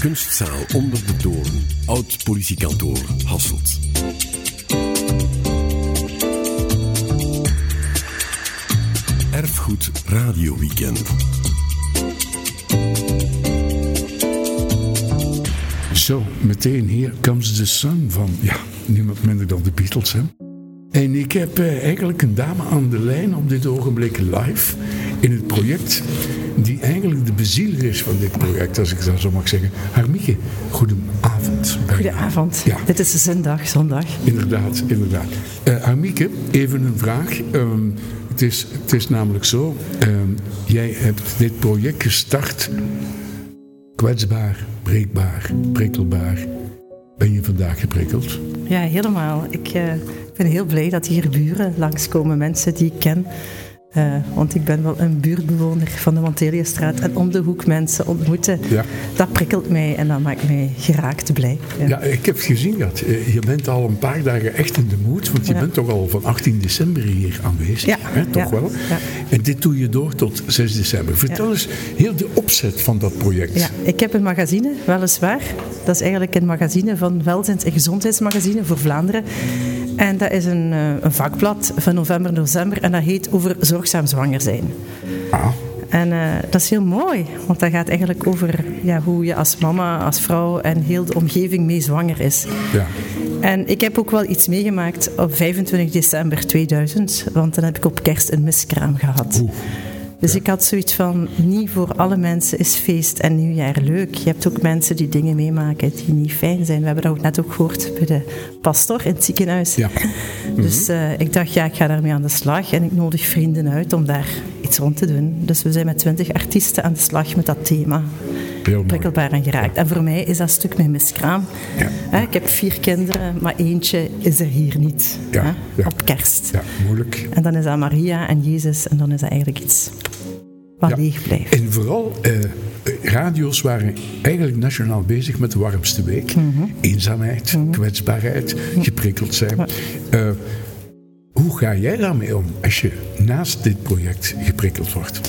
Kunstzaal onder de toren. Oud politiekantoor Hasselt. Erfgoed Radio Weekend. Zo, meteen hier comes the sun van, ja, niemand minder dan de Beatles, hè. En ik heb eh, eigenlijk een dame aan de lijn op dit ogenblik live in het project, die eigenlijk de bezieler is van dit project, als ik dat zo mag zeggen. Harmieke, goedenavond. Goedenavond. Ja. Dit is de zindag, zondag. Inderdaad, inderdaad. Eh Harmieke, even een vraag. Ehm, het, is, het is namelijk zo, ehm, jij hebt dit project gestart, kwetsbaar, breekbaar, prikkelbaar. Ben je vandaag geprikkeld? Ja, helemaal. Ik eh, ben heel blij dat hier buren langskomen, mensen die ik ken. Eh, want ik ben wel een buurtbewoner van de Monteliastraat en om de hoek mensen ontmoeten. Ja. Dat prikkelt mij en dat maakt mij geraakt blij. Ja. Ja, ik heb gezien dat. eh, Je bent al een paar dagen echt in de moed, want je Ja. bent toch al van 18 december hier aanwezig. Ja, Hè, toch wel? ja. En dit doe je door tot 6 december. Vertel eens heel de opzet van dat project. Ja, ik heb een magazine, weliswaar. Dat is eigenlijk een magazine van Welzijns- en Gezondheidsmagazine voor Vlaanderen. En dat is een, eh, een vakblad van november, december. En dat heet Over zorgzaam zwanger zijn. Ah, En eh, dat is heel mooi, want dat gaat eigenlijk over ja, hoe je als mama, als vrouw en heel de omgeving mee zwanger is. ja. En ik heb ook wel iets meegemaakt op 25 december 2000, want dan heb ik op kerst een miskraam gehad. Oeh. Dus ik had zoiets van, niet voor alle mensen is feest en nieuwjaar leuk. Je hebt ook mensen die dingen meemaken die niet fijn zijn. We hebben dat ook net ook gehoord bij de pastor in het ziekenhuis. Ja. Dus eh, ik dacht, ja, ik ga daarmee aan de slag. En ik nodig vrienden uit om daar iets rond te doen. Dus we zijn met twintig artiesten aan de slag met dat thema. Prikkelbaar en geraakt. En voor mij is dat stuk mijn miskraam. Ja. Hè, ik heb vier kinderen, maar eentje is er hier niet. Ja. Op kerst. Ja, moeilijk. En dan is dat Maria en Jezus. En dan is dat eigenlijk iets wat Ja. leeg blijft. En vooral, eh, radio's waren eigenlijk nationaal bezig met de warmste week. Mhm. Eenzaamheid, kwetsbaarheid, geprikkeld zijn. Eh, hoe ga jij daarmee om als je naast dit project geprikkeld wordt?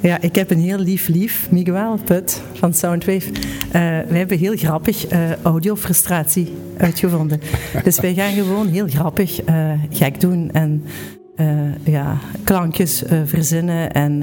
Ja, ik heb een heel lief lief, Miguel Put van Soundwave. Eh wij hebben heel grappig eh audiofrustratie uitgevonden. dus wij gaan gewoon heel grappig gek doen en ja, klankjes verzinnen en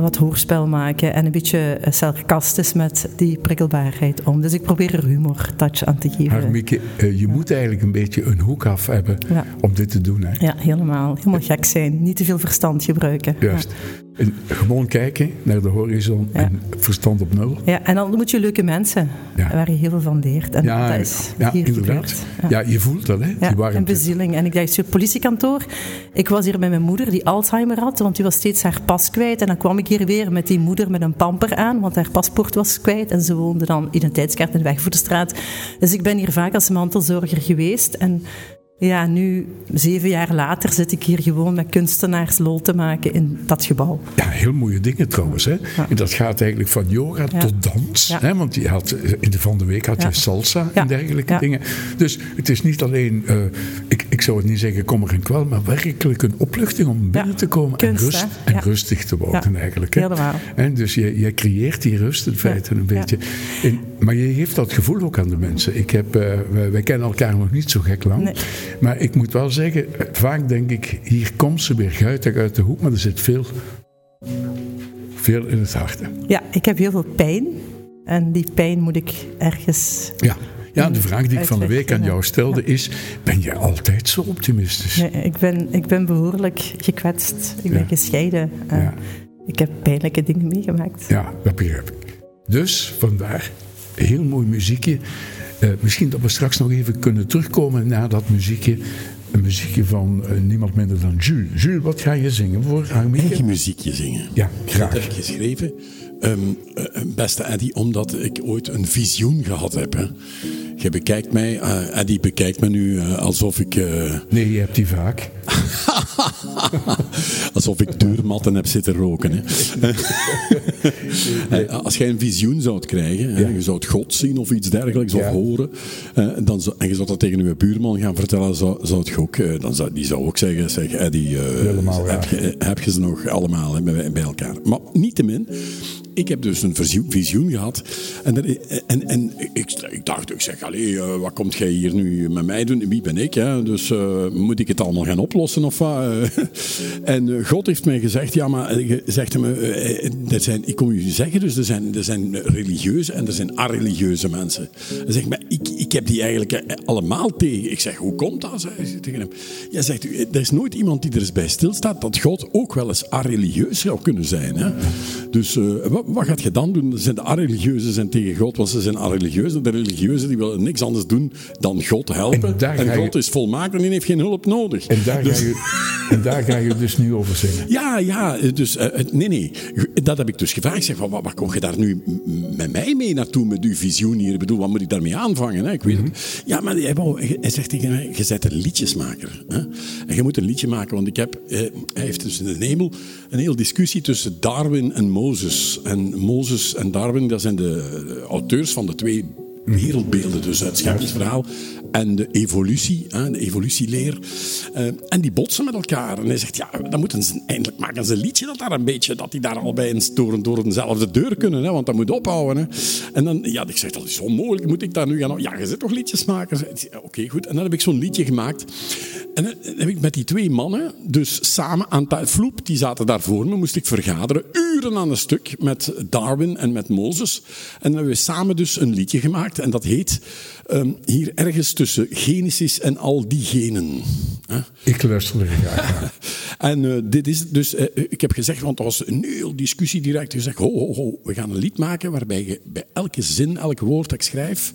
wat hoorspel maken en een beetje eh, sarcastisch met die prikkelbaarheid om. Dus ik probeer er humor touch aan te geven. Harmieke, eh, je moet eigenlijk een beetje een hoek af hebben Ja. om dit te doen. Hè? Ja, helemaal. Helemaal gek zijn. Niet te veel verstand gebruiken. Juist. En gewoon kijken naar de horizon Ja. en verstand op nul. Ja, en dan ontmoet je leuke mensen Ja. waar je heel veel van leert. En Ja, dat is ja hier inderdaad. Ja. je voelt dat, hè? Ja, die warmte. een bezieling. En ik dacht, zo'n politiekantoor. Ik was hier met mijn moeder, die Alzheimer had, want die was steeds haar pas kwijt. En dan kwam ik hier weer met die moeder met een pamper aan, want haar paspoort was kwijt. En ze woonde dan identiteitskaart in de weg voor de straat. Dus ik ben hier vaak als mantelzorger geweest. En ja, nu, zeven jaar later, zit ik hier gewoon met kunstenaars lol te maken in dat gebouw. Ja, heel mooie dingen trouwens. Hè? En dat gaat eigenlijk van yoga Ja. tot dans. Ja. Hè? Want je had, eh, in de van de week had je salsa en dergelijke dingen. Dus het is niet alleen, eh, ik, ik zou het niet zeggen kommer en kwel, maar werkelijk een opluchting om binnen te komen Kunst, en, rust, en rustig te worden eigenlijk. Hè? Helemaal. En dus je, je creëert die rust in feite een beetje. En, maar je geeft dat gevoel ook aan de mensen. Ik heb, eh, wij, wij kennen elkaar nog niet zo gek lang. Nee. Maar ik moet wel zeggen, vaak denk ik, hier komt ze weer guitig uit de hoek, maar er zit veel, veel in het hart. hè. Ja, ik heb heel veel pijn. En die pijn moet ik ergens Ja. ja, de vraag die ik van de week aan jou stelde is, ben jij altijd zo optimistisch? Nee, ik ben, ik ben behoorlijk gekwetst. Ik ben Ja. gescheiden. Eh, Ja. Ik heb pijnlijke dingen meegemaakt. Ja, dat begrijp ik. Dus vandaar, heel mooi muziekje. Eh, misschien dat we straks nog even kunnen terugkomen naar dat muziekje. Een muziekje van eh, niemand minder dan Jules. Jules, wat ga je zingen voor Armieke? Eigen muziekje zingen. Ja, graag. Dat heb ik geschreven. Ehm, eh, beste Eddy, omdat ik ooit een visioen gehad heb. Hè. Je bekijkt mij, eh Eddy bekijkt me nu eh, alsof ik... Nee, je hebt die vaak. Alsof ik deurmatten heb zitten roken. Hè. Als jij een visioen zou krijgen, hè, je zou God zien of iets dergelijks, of horen, dan zou, en je zou dat tegen je buurman gaan vertellen, zou, zou het ook, dan zou, die zou ook zeggen, zeg, ja. heb, je, heb je ze nog allemaal hè, bij, bij elkaar. Maar niettemin, ik heb dus een visioen, gehad. En, en, en ik, dacht, ik zeg, allee, eh, wat komt jij hier nu met mij doen? Wie ben ik? Hè? Dus eh, moet ik het allemaal gaan oplossen of wat? en eh, God heeft mij gezegd, ja, maar zegt hem, er zijn, ik kom je zeggen, dus er zijn, er zijn religieuze en er zijn areligieuze mensen. Hij zegt, maar ik, ik heb die eigenlijk allemaal tegen. Ik zeg, hoe komt dat? Zei ze tegen hem. Jij zegt, eh, er is nooit iemand die er eens bij stilstaat dat God ook wel eens areligieus zou kunnen zijn. Hè? Dus wat, wat gaat je dan doen? Zijn de areligieuzen zijn tegen God, want ze zijn areligieuzen. De religieuzen die willen niks anders doen dan God helpen. En je- God is volmaakt en die heeft geen hulp nodig. En daar, Dus- ga je, en daar ga je dus nu over zingen. ja, ja, dus eh, nee, nee. Dat heb ik dus gevraagd. Ik zeg, wat, wat, kom je daar nu met mij mee naartoe, met uw visioen hier? Ik bedoel, wat moet ik daarmee aanvangen? Hè? Ik weet het. Ja, maar hij, wou- hij zegt tegen mij, je bent een liedjesmaker. Hè? En je moet een liedje maken, want ik heb... eh, hij heeft dus in de hemel een hele discussie tussen Darwin en Mozes. En Mozes en Darwin, dat zijn de auteurs van de twee wereldbeelden. Dus het scheppingsverhaal en de evolutie, hè, de evolutieleer. Eh, en die botsen met elkaar. En hij zegt, ja, dan moeten ze eindelijk maken ze een liedje dat daar een beetje, dat die daar al bij eens door, door deur kunnen, hè, want dat moet ophouden. Hè. En dan, ja, ik zeg, dat is onmogelijk, moet ik daar nu gaan... Ja, je zit toch zegt, ja, Oké, goed. En dan heb ik zo'n liedje gemaakt. En dan heb ik met die twee mannen, dus samen aan ta- Vloep, die zaten daar voor me, moest ik vergaderen, uren aan een stuk met Darwin en met Mozes. En dan hebben we samen dus een liedje gemaakt en dat heet ehm, hier ergens tussen Genesis en al die genen. Ik luister er graag naar. En eh, dit is dus, eh, ik heb gezegd, want er was een heel discussie direct. Je zegt, ho, ho, ho, we gaan een lied maken waarbij je bij elke zin, elk woord dat ik schrijf,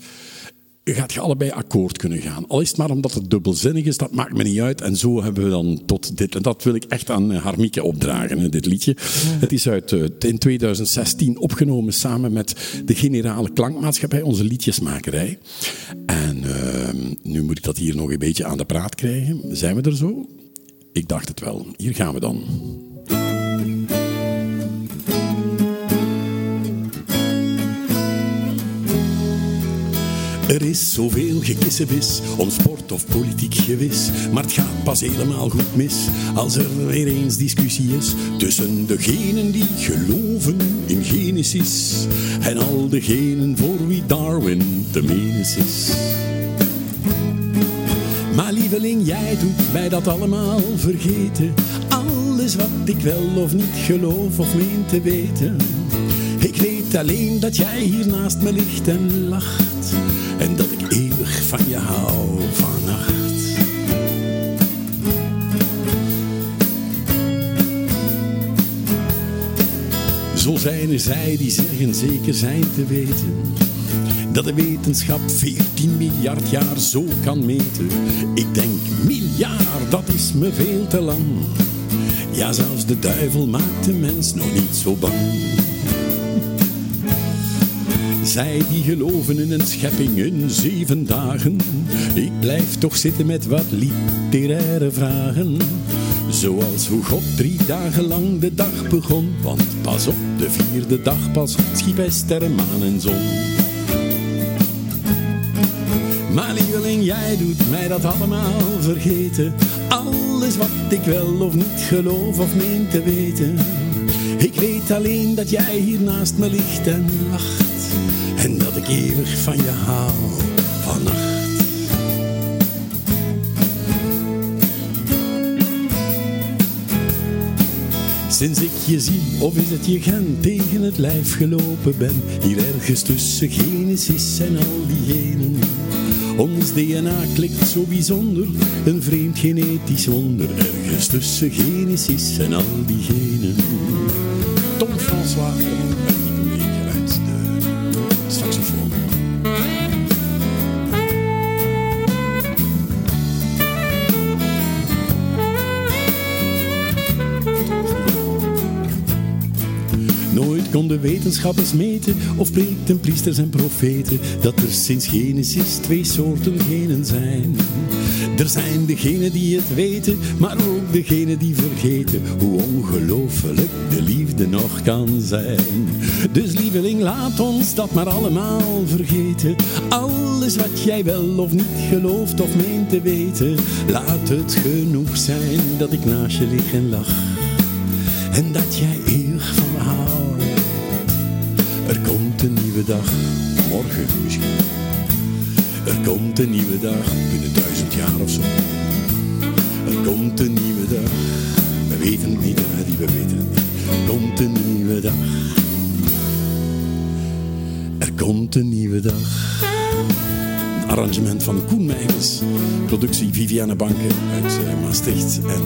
gaat je allebei akkoord kunnen gaan. Al is het maar omdat het dubbelzinnig is, dat maakt me niet uit. En zo hebben we dan tot dit. En dat wil ik echt aan eh, Harmieke opdragen, hè, dit liedje. Het is uit, eh, in 2016 opgenomen samen met de Generale Klankmaatschappij, onze liedjesmakerij. En eh, nu moet ik dat hier nog een beetje aan de praat krijgen. Zijn we er zo? Ik dacht het wel. Hier gaan we dan. Er is zoveel gekissenbis om sport of politiek gewis. Maar het gaat pas helemaal goed mis als er weer eens discussie is tussen degenen die geloven in Genesis en al degenen voor wie Darwin de menes is. Maar lieveling, jij doet mij dat allemaal vergeten. Alles wat ik wel of niet geloof of meen te weten. Ik weet alleen dat jij hier naast me ligt en lacht. En dat ik eeuwig van je hou vannacht. Zo zijn er zij die zeggen zeker zijn te weten dat de wetenschap 14 miljard jaar zo kan meten. Ik denk miljard, dat is me veel te lang. Ja, zelfs de duivel maakt de mens nog niet zo bang. Zij die geloven in een schepping in zeven dagen. Ik blijf toch zitten met wat literaire vragen. Zoals hoe God drie dagen lang de dag begon. Want pas op de vierde dag pas schiep hij sterren, maan en zon. Maar lieveling, jij doet mij dat allemaal vergeten. Alles wat ik wel of niet geloof of meen te weten. Ik weet alleen dat jij hier naast me ligt en lacht. En dat ik eeuwig van je hou vannacht. Sinds ik je zie, of is het je gen tegen het lijf gelopen ben. Hier ergens tussen Genesis en al die genen. Ons DNA klikt zo bijzonder, een vreemd genetisch wonder. Ergens tussen Genesis en al die genen. Tom François, wetenschappers meten of preekten priesters en profeten dat er sinds Genesis twee soorten genen zijn. Er zijn degenen die het weten, maar ook degenen die vergeten hoe ongelooflijk de liefde nog kan zijn. Dus lieveling, laat ons dat maar allemaal vergeten. Alles wat jij wel of niet gelooft of meent te weten, laat het genoeg zijn dat ik naast je lig en lach. En dat jij eeuwig van komt een nieuwe dag, morgen misschien. Er komt een nieuwe dag, binnen duizend jaar of zo. Er komt een nieuwe dag, we weten het niet, hè, we weten het niet. Er komt een nieuwe dag. Er komt een nieuwe dag. Een arrangement van Koen Meijers, productie Viviane Banken uit eh, Maastricht en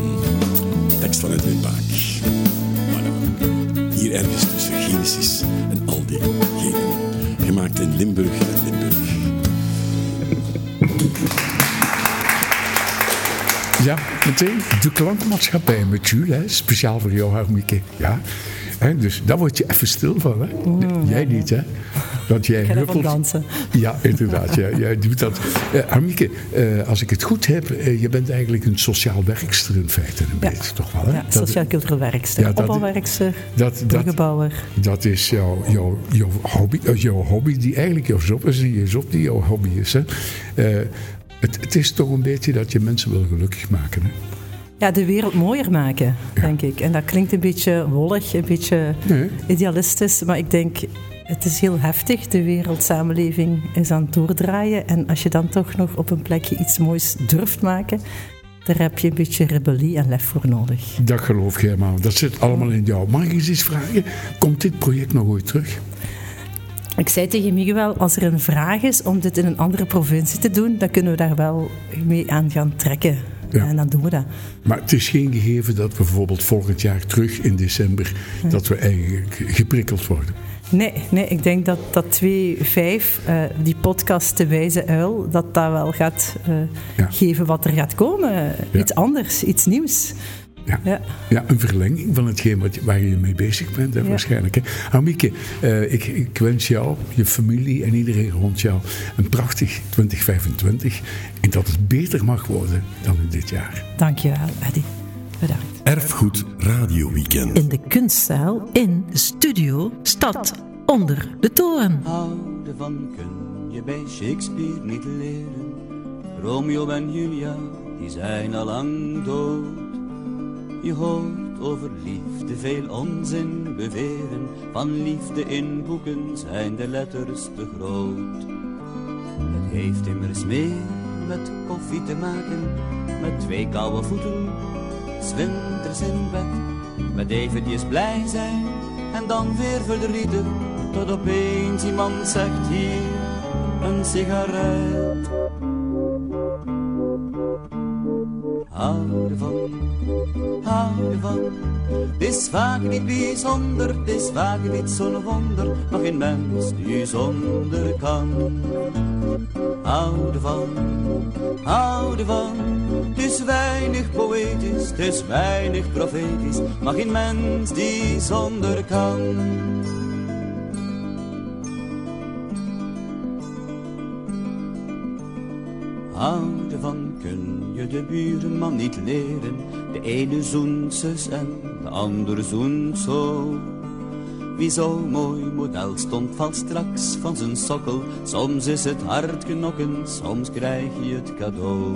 tekst vanuit Windbaak. Voilà. Hier ergens tussen Genesis In Limburg en Limburg. Ja, meteen de klankmaatschappij met Jules, hè, speciaal voor jou, Harmieke. Ja. Hè, dus daar word je even stil van, hè? jij niet, hè? Dat jij huppelt. dansen. Ja, inderdaad. Ja, jij doet dat. Eh, als ik het goed heb, eh, je bent eigenlijk een sociaal werkster in feite. Een Ja. beetje, toch wel, hè? Ja, sociaal-cultureel werkster, Ja, opbouwwerkster, dat, dat, dat is jouw, jouw, jouw, hobby, jouw hobby, die eigenlijk jouw job is, die je job die jouw hobby is. Hè? Het, het is toch een beetje dat je mensen wil gelukkig maken. Hè? Ja, de wereld mooier maken, denk ik. En dat klinkt een beetje wollig, een beetje Nee. idealistisch, maar ik denk, het is heel heftig. De wereldsamenleving is aan het doordraaien. En als je dan toch nog op een plekje iets moois durft maken, daar heb je een beetje rebellie en lef voor nodig. Dat geloof jij maar. Dat zit allemaal in jou. Mag ik eens iets vragen? Komt dit project nog ooit terug? Ik zei tegen Miguel, als er een vraag is om dit in een andere provincie te doen, dan kunnen we daar wel mee aan gaan trekken. Ja. En dan doen we dat. Maar het is geen gegeven dat we bijvoorbeeld volgend jaar terug in december... dat we eigenlijk geprikkeld worden. Nee, nee, ik denk dat dat 2.5, eh die podcast De Wijze Uil, dat dat wel gaat eh, Ja. geven wat er gaat komen. Ja. Iets anders, iets nieuws. Ja. Ja. Ja, een verlenging van hetgeen wat, waar je mee bezig bent, hè, Ja. waarschijnlijk. Hè. Annemieke, eh, ik, ik wens jou, je familie en iedereen rond jou een prachtig 2025. En dat het beter mag worden dan in dit jaar. Dankjewel, Eddy. Bedankt. Erfgoed Radio Weekend. In de kunstzaal in de studio Stad onder de toren. Houden van kun je bij Shakespeare niet leren. Romeo en Julia, die zijn al lang dood. Je hoort over liefde veel onzin beweren. Van liefde in boeken zijn de letters te groot. Het heeft immers meer met koffie te maken. Met twee koude voeten, zwinters in bed. Met eventjes blij zijn en dan weer verdrietig. Tot opeens iemand zegt hier een sigaret. Hou ervan, hou ervan. Het is vaak niet bijzonder, het is vaak niet zo'n wonder. Maar geen mens die zonder kan. Hou ervan, hou ervan. Het is weinig poëtisch, het is weinig profetisch. Maar geen mens die zonder kan. Houden van kun je de buurman niet leren. De ene zoent zus en de ander zoent zo. Wie zo mooi model stond valt straks van zijn sokkel. Soms is het hard knokken, soms krijg je het cadeau.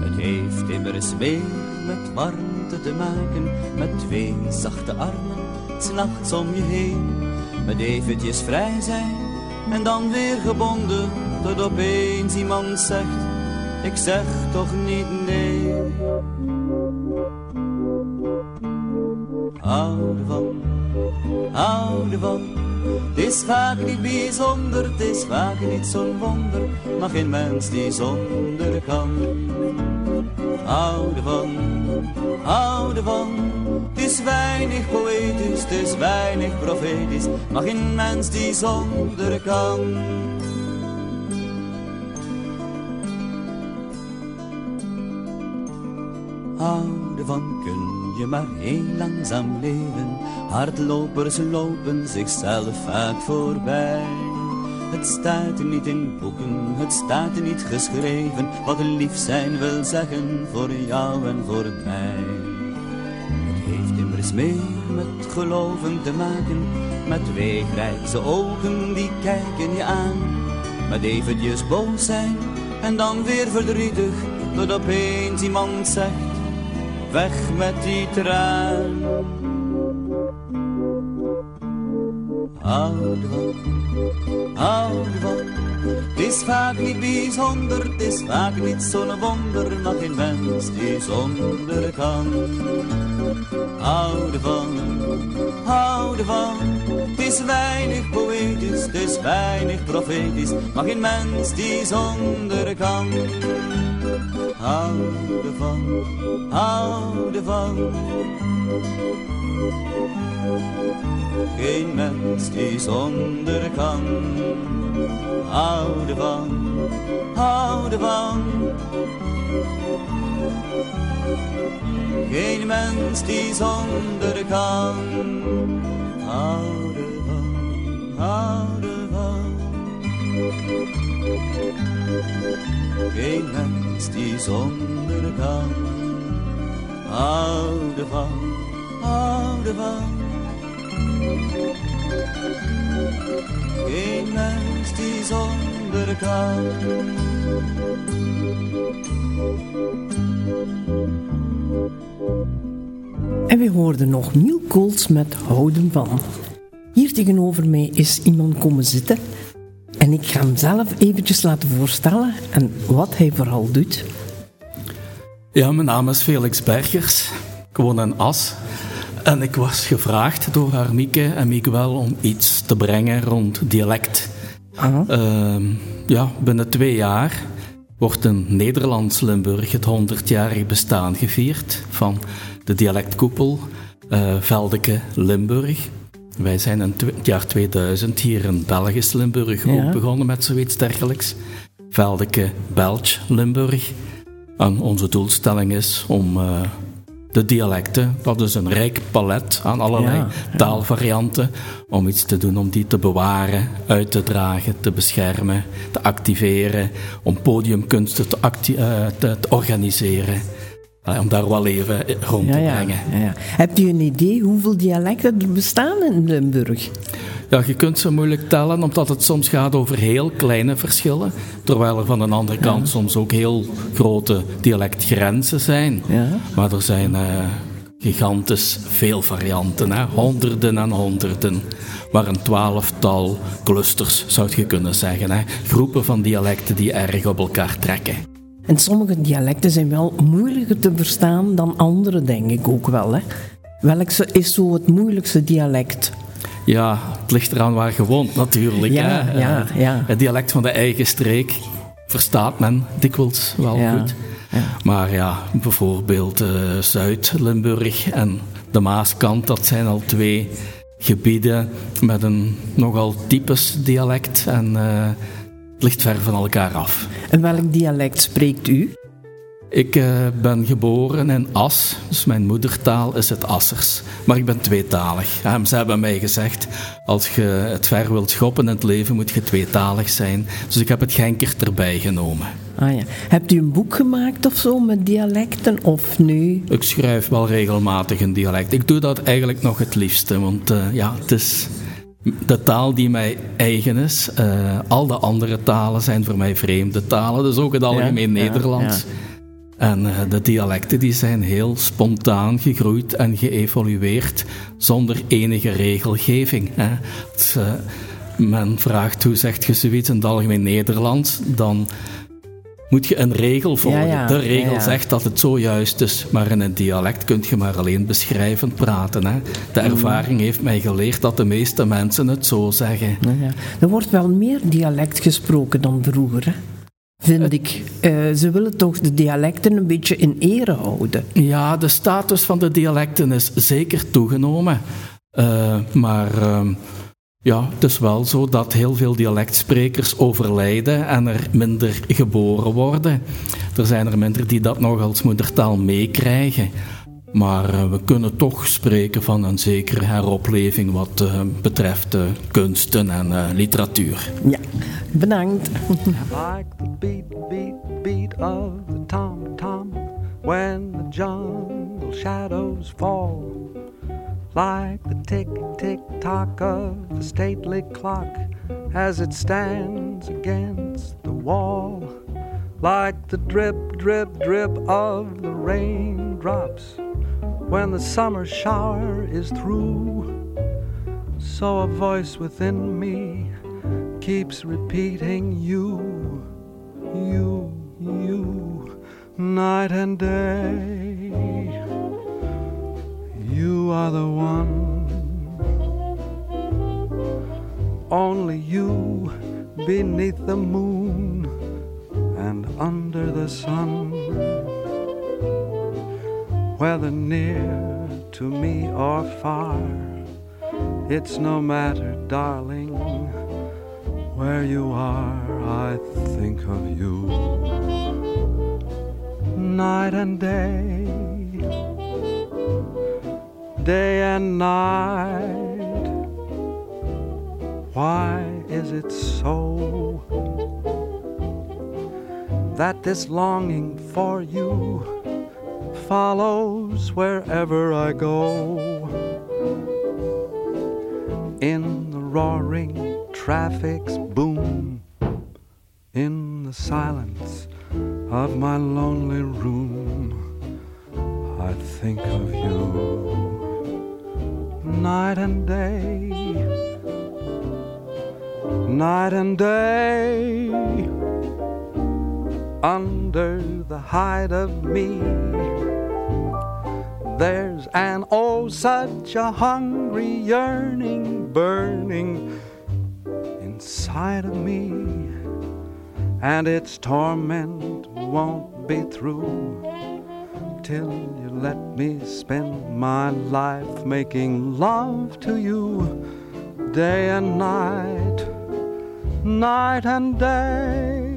Het heeft immers meer met warmte te maken, met twee zachte armen, s'nachts om je heen. Met eventjes vrij zijn en dan weer gebonden, tot opeens iemand zegt, ik zeg toch niet nee. Hou ervan, hou ervan. Het is vaak niet bijzonder, het is vaak niet zo'n wonder, maar geen mens die zonder kan. Hou ervan, hou ervan. Het is weinig poëtisch, het is weinig profetisch, maar geen mens die zonder kan. Houden van kun je maar heel langzaam leven. Hardlopers lopen zichzelf vaak voorbij. Het staat niet in boeken, het staat niet geschreven, wat lief zijn wil zeggen voor jou en voor mij. Het heeft immers meer met geloven te maken, met twee grijze ogen die kijken je aan. Met eventjes boos zijn en dan weer verdrietig, tot opeens iemand zegt, weg met die traan. Hou ervan, hou ervan. Het is vaak niet bijzonder, het is vaak niet zo'n wonder, maar geen mens die zonder kan. Hou ervan, hou ervan. Het is weinig poëtisch, het is weinig profetisch, maar geen mens die zonder kan. Hou ervan, hou ervan. Geen mens die zonder kan. Hou ervan, hou ervan. Geen mens die zonder kan. Hou ervan, hou ervan. Geen mens die zonder kan. Hou ervan, hou ervan. Geen mens die zonder kan. En we hoorden nog Neil Kools met Houden van. Hier tegenover mij is iemand komen zitten. En ik ga hem zelf eventjes laten voorstellen en wat hij vooral doet. Ja, mijn naam is Felix Bergers. Ik woon in As. En ik was gevraagd door Armieke en Miguel om iets te brengen rond dialect. Ehm, ja, binnen twee jaar wordt in Nederlands-Limburg het 100-jarig bestaan gevierd van de dialectkoepel uh, Veldeke-Limburg. Wij zijn in het jaar 2000 hier in Belgisch Limburg Ja. ook begonnen met zoiets dergelijks. Veldeke-Belge-Limburg. En onze doelstelling is om eh, de dialecten, dat is een rijk palet aan allerlei Ja, ja. taalvarianten, om iets te doen om die te bewaren, uit te dragen, te beschermen, te activeren, om podiumkunsten te, acti- eh, te, te organiseren. Om daar wel even rond te brengen. ja, ja. Hebt u een idee hoeveel dialecten er bestaan in Limburg? Ja, je kunt ze moeilijk tellen, omdat het soms gaat over heel kleine verschillen, terwijl er van de andere kant soms ook heel grote dialectgrenzen zijn. Ja. Maar er zijn eh, gigantisch veel varianten, hè? honderden en honderden. Maar een twaalftal clusters, zou je kunnen zeggen. Hè? Groepen van dialecten die erg op elkaar trekken. En sommige dialecten zijn wel moeilijker te verstaan dan andere, denk ik ook wel. Hè? Welk is zo het moeilijkste dialect? Ja, het ligt eraan waar je woont natuurlijk. Ja, hè. ja, Eh, ja. Het dialect van de eigen streek verstaat men dikwijls wel Ja, goed. Maar ja, bijvoorbeeld eh, Zuid-Limburg en de Maaskant, dat zijn al twee gebieden met een nogal typisch dialect. En eh, het ligt ver van elkaar af. En welk dialect spreekt u? Ik eh, ben geboren in As, dus mijn moedertaal is het Assers. Maar ik ben tweetalig. Ze hebben mij gezegd, als je het ver wilt schoppen in het leven, moet je tweetalig zijn. Dus ik heb het Genker erbij genomen. Ah ja. Hebt u een boek gemaakt of zo met dialecten of nu? Ik schrijf wel regelmatig een dialect. Ik doe dat eigenlijk nog het liefste, want eh, ja, het is de taal die mij eigen is. Eh, al de andere talen zijn voor mij vreemde talen, dus ook het algemeen ja, Nederlands. En eh, de dialecten die zijn heel spontaan gegroeid en geëvolueerd zonder enige regelgeving. Hè. Als eh, men vraagt hoe zegt je zoiets in het algemeen Nederlands, dan moet je een regel volgen. Ja, ja, de regel ja, zegt dat het zo juist is, maar in een dialect kun je maar alleen beschrijvend praten. Hè. De Mm. ervaring heeft mij geleerd dat de meeste mensen het zo zeggen. Ja. Er wordt wel meer dialect gesproken dan vroeger, hè? vind ik. Eh, ze willen toch de dialecten een beetje in ere houden. Ja, de status van de dialecten is zeker toegenomen. Eh, maar ehm, ja, het is wel zo dat heel veel dialectsprekers overlijden en er minder geboren worden. Er zijn er minder die dat nog als moedertaal meekrijgen. Maar eh, we kunnen toch spreken van een zekere heropleving wat uh, betreft uh, kunsten en literatuur. Ja, bedankt. like the beat, beat, beat of the tom-tom when the jungle shadows fall. Like the tick, tick, tock of the stately clock as it stands against the wall. Like the drip, drip, drip of the raindrops when the summer shower is through. So a voice within me keeps repeating you, you, you, night and day. You are the one, only you beneath the moon and under the sun whether near to me or far. It's no matter, darling, where you are, I think of you. Night and day, day and night. Why is it so that this longing for you? follows wherever I go. In the roaring traffic's such a hungry yearning burning inside of me, and its torment won't be through till you let me spend my life making love to you day and night, night and day.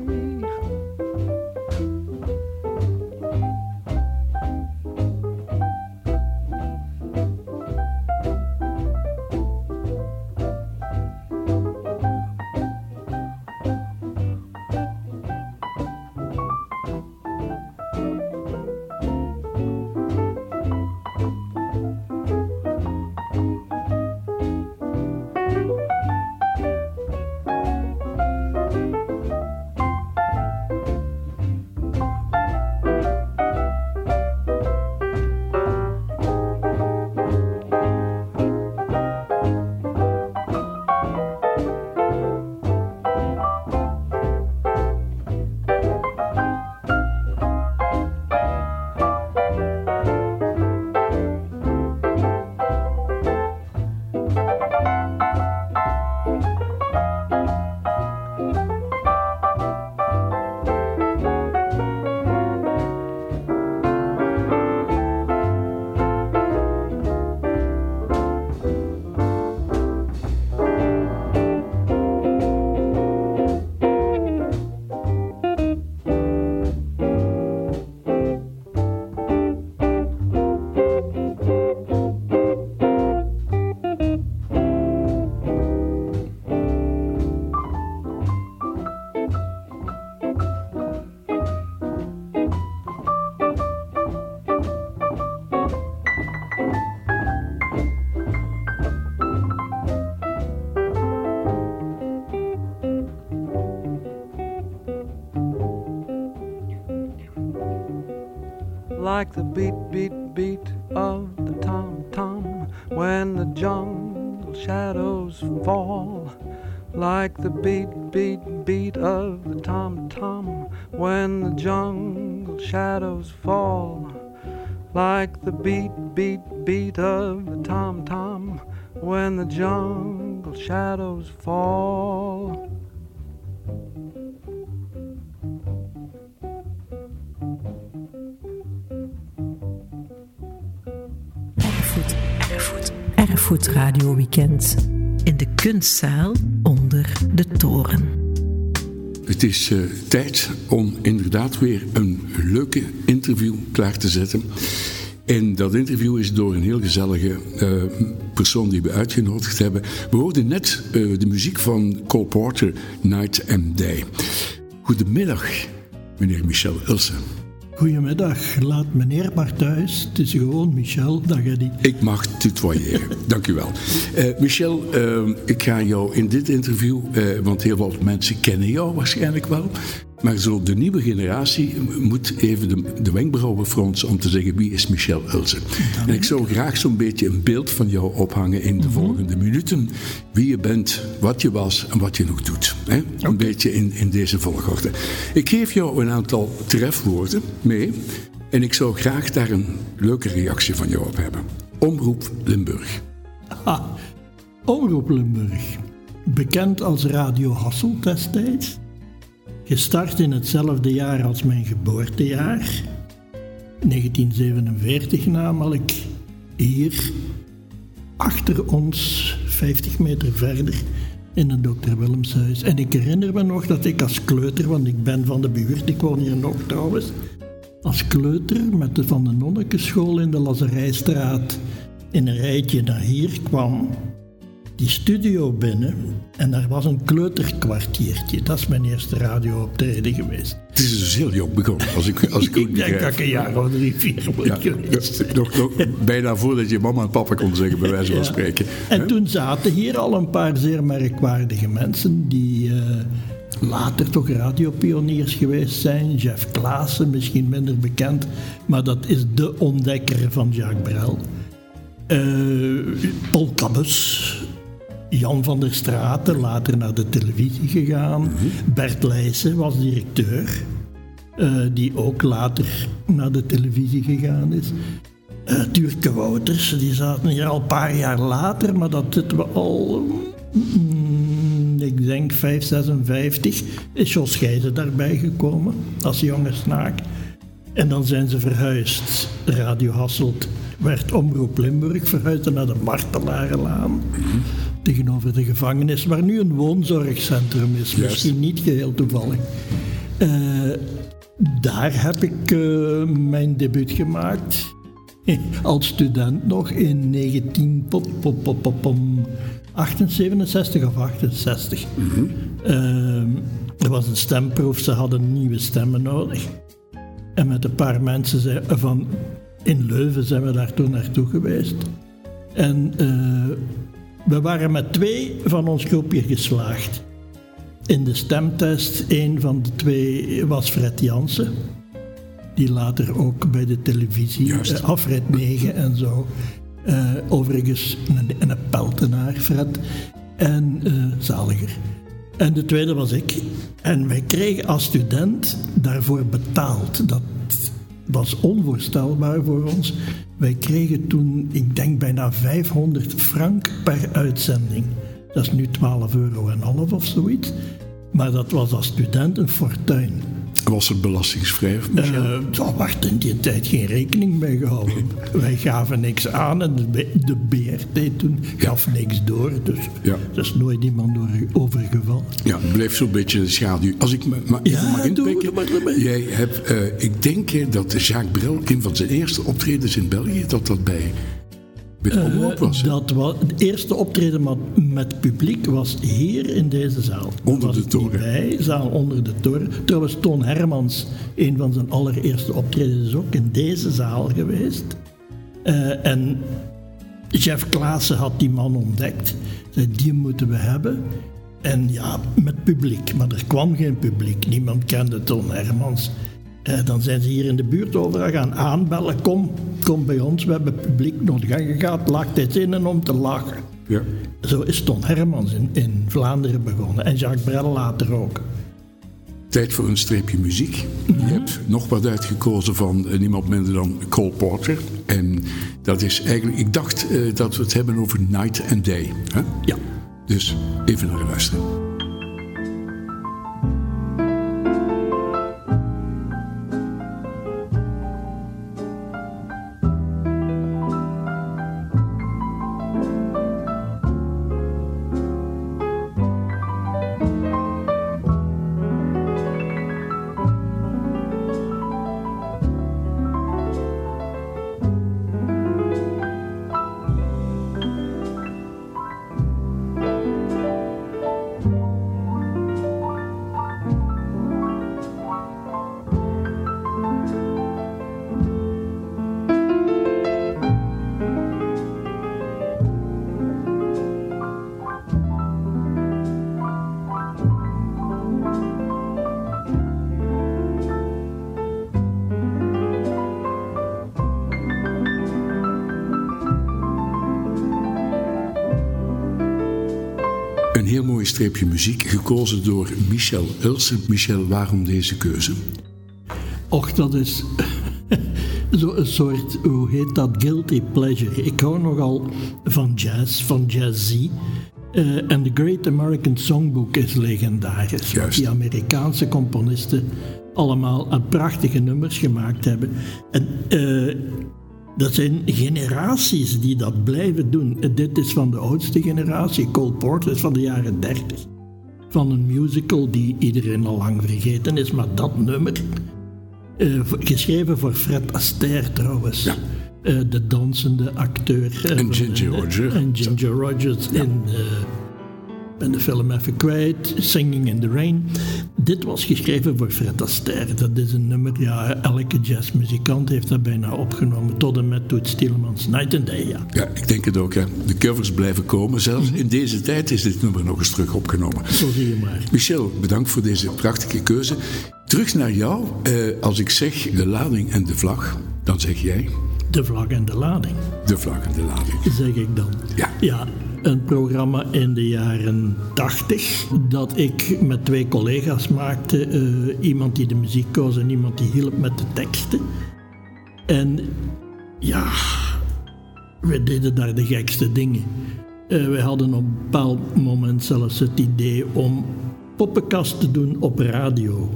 Like the beat, beat, beat of the tom tom when the jungle shadows fall. Like the beat, beat, beat of the tom tom when the jungle shadows fall. Like the beat, beat, beat of the tom tom when the jungle shadows fall. Erfgoed Radio Weekend. In de kunstzaal onder de toren. Het is uh, tijd om inderdaad weer een leuke interview klaar te zetten. En dat interview is door een heel gezellige eh, persoon die we uitgenodigd hebben. We hoorden net eh, de muziek van Cole Porter, Night and Day. Goedemiddag, meneer Michel Ilse. Goedemiddag, laat meneer maar thuis. Het is gewoon Michel, dag Eddy. Ik mag tutoyeren, dank u wel. Eh, Michel, eh, ik ga jou in dit interview, eh, want heel veel mensen kennen jou waarschijnlijk wel. Maar zo de nieuwe generatie moet even de, de wenkbrauwen fronsen om te zeggen wie is Michel Ulse. En ik zou graag zo'n beetje een beeld van jou ophangen in de volgende minuten. Wie je bent, wat je was en wat je nog doet. Hè? Een beetje in, in deze volgorde. Ik geef jou een aantal trefwoorden mee. En ik zou graag daar een leuke reactie van jou op hebben. Omroep Limburg. Omroep Limburg. Bekend als Radio Hassel destijds. Gestart in hetzelfde jaar als mijn geboortejaar. 1947 namelijk. Hier, achter ons, 50 meter verder, in het Dr. Willemshuis. En ik herinner me nog dat ik als kleuter, want ik ben van de buurt, ik woon hier nog trouwens, als kleuter met de van de nonnekenschool in de Lazarijstraat in een rijtje naar hier kwam die studio binnen en daar was een kleuterkwartiertje. Dat is mijn eerste radiooptreden geweest. Het is dus heel jong begonnen, als ik, als ik Ik denk dat ik een jaar of drie, vier moet Ja, geweest nog, nog bijna voordat je mama en papa kon zeggen, bij wijze van Ja. spreken. En toen zaten hier al een paar zeer merkwaardige mensen die eh, later toch radiopioniers geweest zijn. Jeff Klaassen, misschien minder bekend, maar dat is de ontdekker van Jacques Brel. Eh, Paul Cabbes, Jan van der Straten, later naar de televisie gegaan. Bert Leijsen was directeur, eh, die ook later naar de televisie gegaan is. Eh Turke Wouters, die zaten hier al een paar jaar later, maar dat zitten we al, mm, ik denk 5, 56, is Jos Gijzen daarbij gekomen als jonge snaak. En dan zijn ze verhuisd. Radio Hasselt werd Omroep Limburg, verhuisde naar de Martelarenlaan. Tegenover de gevangenis, waar nu een woonzorgcentrum is. Misschien niet geheel toevallig. Eh, daar heb ik eh, mijn debuut gemaakt. Als student nog in 19... Pop, pop, pop, pop, pom, 67 of 68. Eh, er was een stemproef, ze hadden nieuwe stemmen nodig. En met een paar mensen zijn, van, in Leuven zijn we daar toen naartoe geweest. En we waren met twee van ons groepje geslaagd. In de stemtest, een van de twee was Fred Jansen. Die later ook bij de televisie, Juist. eh, Afred 9 en zo. Eh, overigens een, een peltenaar, Fred. En eh, Zaliger. En de tweede was ik. En wij kregen als student daarvoor betaald. Dat was onvoorstelbaar voor ons. Wij kregen toen, ik denk bijna 500 frank per uitzending. Dat is nu 12 euro en half of zoiets. Maar dat was als student een fortuin. Was het belastingsvrij? Eh, daar werd in die tijd geen rekening mee gehouden. Wij gaven niks aan en de, BRT toen gaf niks door. Dus Ja. er is nooit iemand overgevallen. Ja, het bleef zo'n beetje de schaduw. Als ik me maar even Ja, mag inpikken. Jij hebt, eh, ik denk dat Jacques Brel, een van zijn eerste optredens in België, dat dat bij, was. hè? Eh, Dat was het eerste optreden met, publiek was hier in deze zaal. Onder de toren. Bij, zaal onder de toren. Trouwens, Toon Hermans, een van zijn allereerste optredens, is ook in deze zaal geweest. Eh, en Jeff Klaassen had die man ontdekt. Zei, die moeten we hebben. En ja, met publiek. Maar er kwam geen publiek. Niemand kende Toon Hermans. Eh, dan zijn ze hier in de buurt overal gaan aanbellen. Kom, kom bij ons, we hebben publiek nodig. En je gaat lacht het in om te lachen. Ja. Zo is Ton Hermans in, in Vlaanderen begonnen. En Jacques Brel later ook. Tijd voor een streepje muziek. Je hebt nog wat uitgekozen van eh, niemand minder dan Cole Porter. En dat is eigenlijk, ik dacht eh, dat we het hebben over Night and Day. Hè? Ja. Dus even naar luisteren. Streepje muziek, gekozen door Michel Ulsen. Michel, waarom deze keuze? Och, dat is zo'n soort, hoe heet dat, guilty pleasure. Ik hou nogal van jazz, van jazzy. Eh, En The Great American Songbook is legendarisch. Juist. Die Amerikaanse componisten allemaal prachtige nummers gemaakt hebben. En eh, dat zijn generaties die dat blijven doen. Dit is van de oudste generatie, Cole Porter is van de jaren 30. Van een musical die iedereen al lang vergeten is, maar dat nummer... eh, geschreven voor Fred Astaire trouwens. Eh, de dansende acteur. eh, En Ginger de- Roger. En Ginger Rogers in... ben de film even kwijt. Singing in the Rain. Dit was geschreven voor Fred Astaire. Dat is een nummer, ja, elke jazzmuzikant heeft dat bijna opgenomen. Tot en met Toet Stielemans. Night and Day, ja. Ja, ik denk het ook. Hè. De covers blijven komen. Zelfs in deze tijd is dit nummer nog eens terug opgenomen. Zo zie je maar. Michel, bedankt voor deze prachtige keuze. Terug naar jou. Eh, als ik zeg de lading en de vlag, dan zeg jij De vlag en de lading, de vlag en de lading. zeg ik dan. Ja. Ja, een programma in de jaren 80 dat ik met twee collega's maakte. Eh, iemand die de muziek koos en iemand die hielp met de teksten. En ja, we deden daar de gekste dingen. Eh we hadden op een bepaald moment zelfs het idee om poppenkast te doen op radio.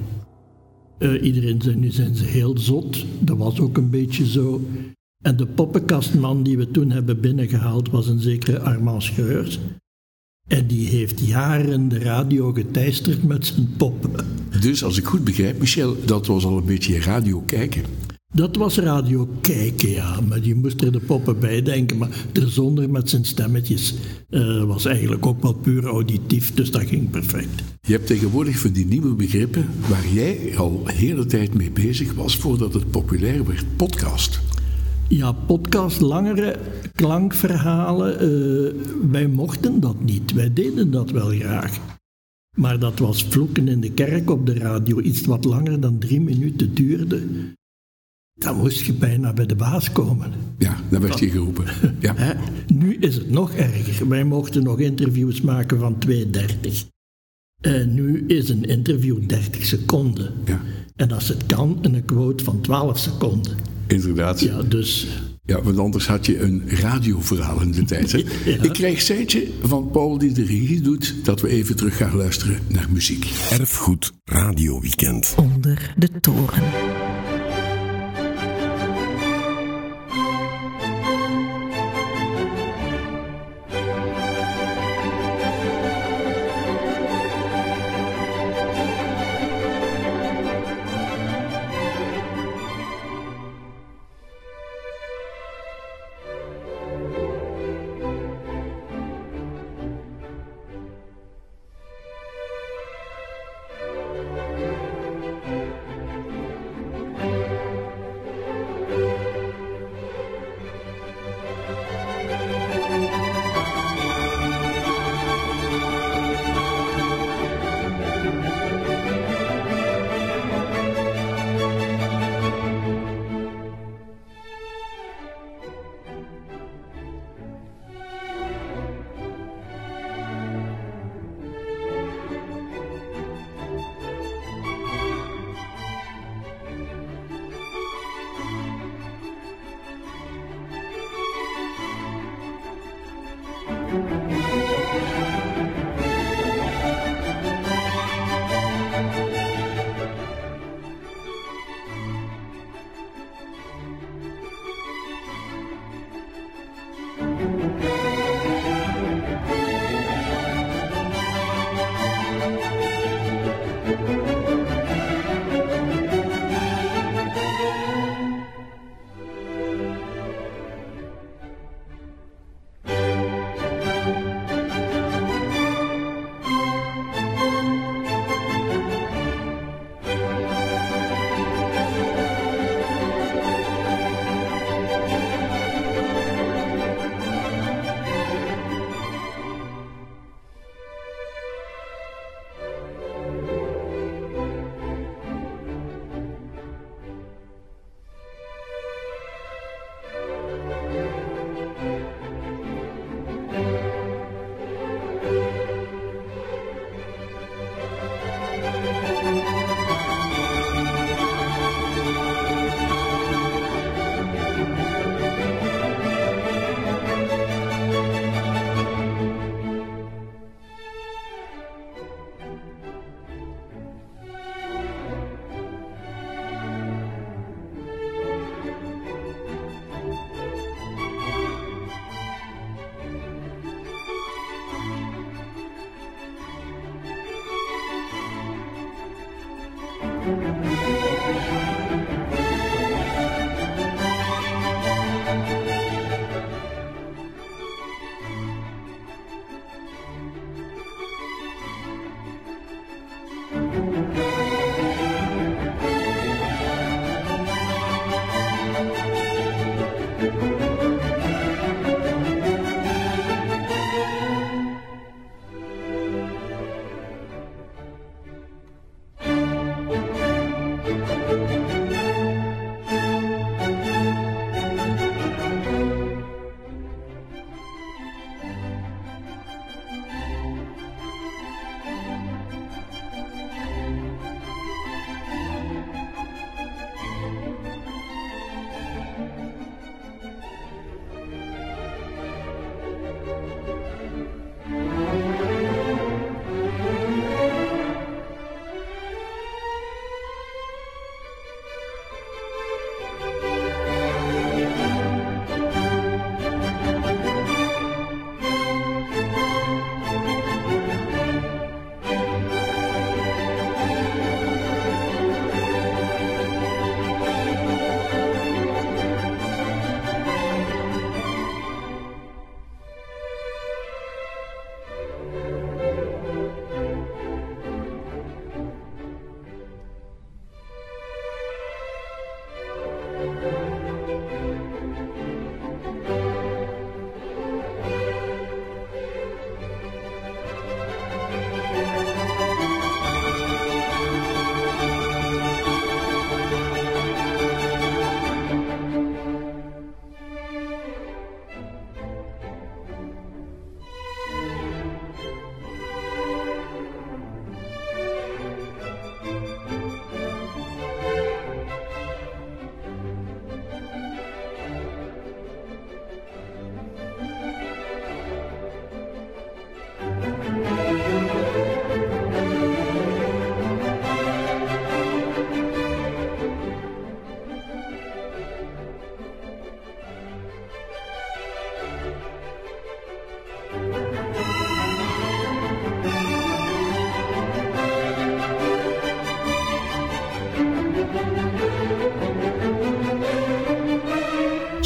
Eh, iedereen zei, nu zijn ze heel zot. Dat was ook een beetje zo. En de poppenkastman die we toen hebben binnengehaald was een zekere Armand Scheurs. En die heeft jaren de radio geteisterd met zijn poppen. Dus als ik goed begrijp, Michel, dat was al een beetje radio kijken. Dat was radio kijken, ja. Maar je moest er de poppen bij denken. Maar er zonder met zijn stemmetjes eh, was eigenlijk ook wel puur auditief. Dus dat ging perfect. Je hebt tegenwoordig van die nieuwe begrippen waar jij al de hele tijd mee bezig was voordat het populair werd, podcast. Ja, podcast, langere klankverhalen. eh, wij mochten dat niet. Wij deden dat wel graag. Maar dat was vloeken in de kerk op de radio. Iets wat langer dan drie minuten duurde. Dan moest je bijna bij de baas komen. Ja, dan werd je geroepen. Ja. Hè? Nu is het nog erger. Wij mochten nog interviews maken van 2,30. En nu is een interview 30 seconden. Ja. En als het kan, een quote van 12 seconden. Inderdaad. Ja, dus Ja, want anders had je een radioverhaal in de tijd. Hè? Ja. Ik krijg seintje van Paul die de regie doet dat we even terug gaan luisteren naar muziek. Erfgoed Radio Weekend. Onder de toren.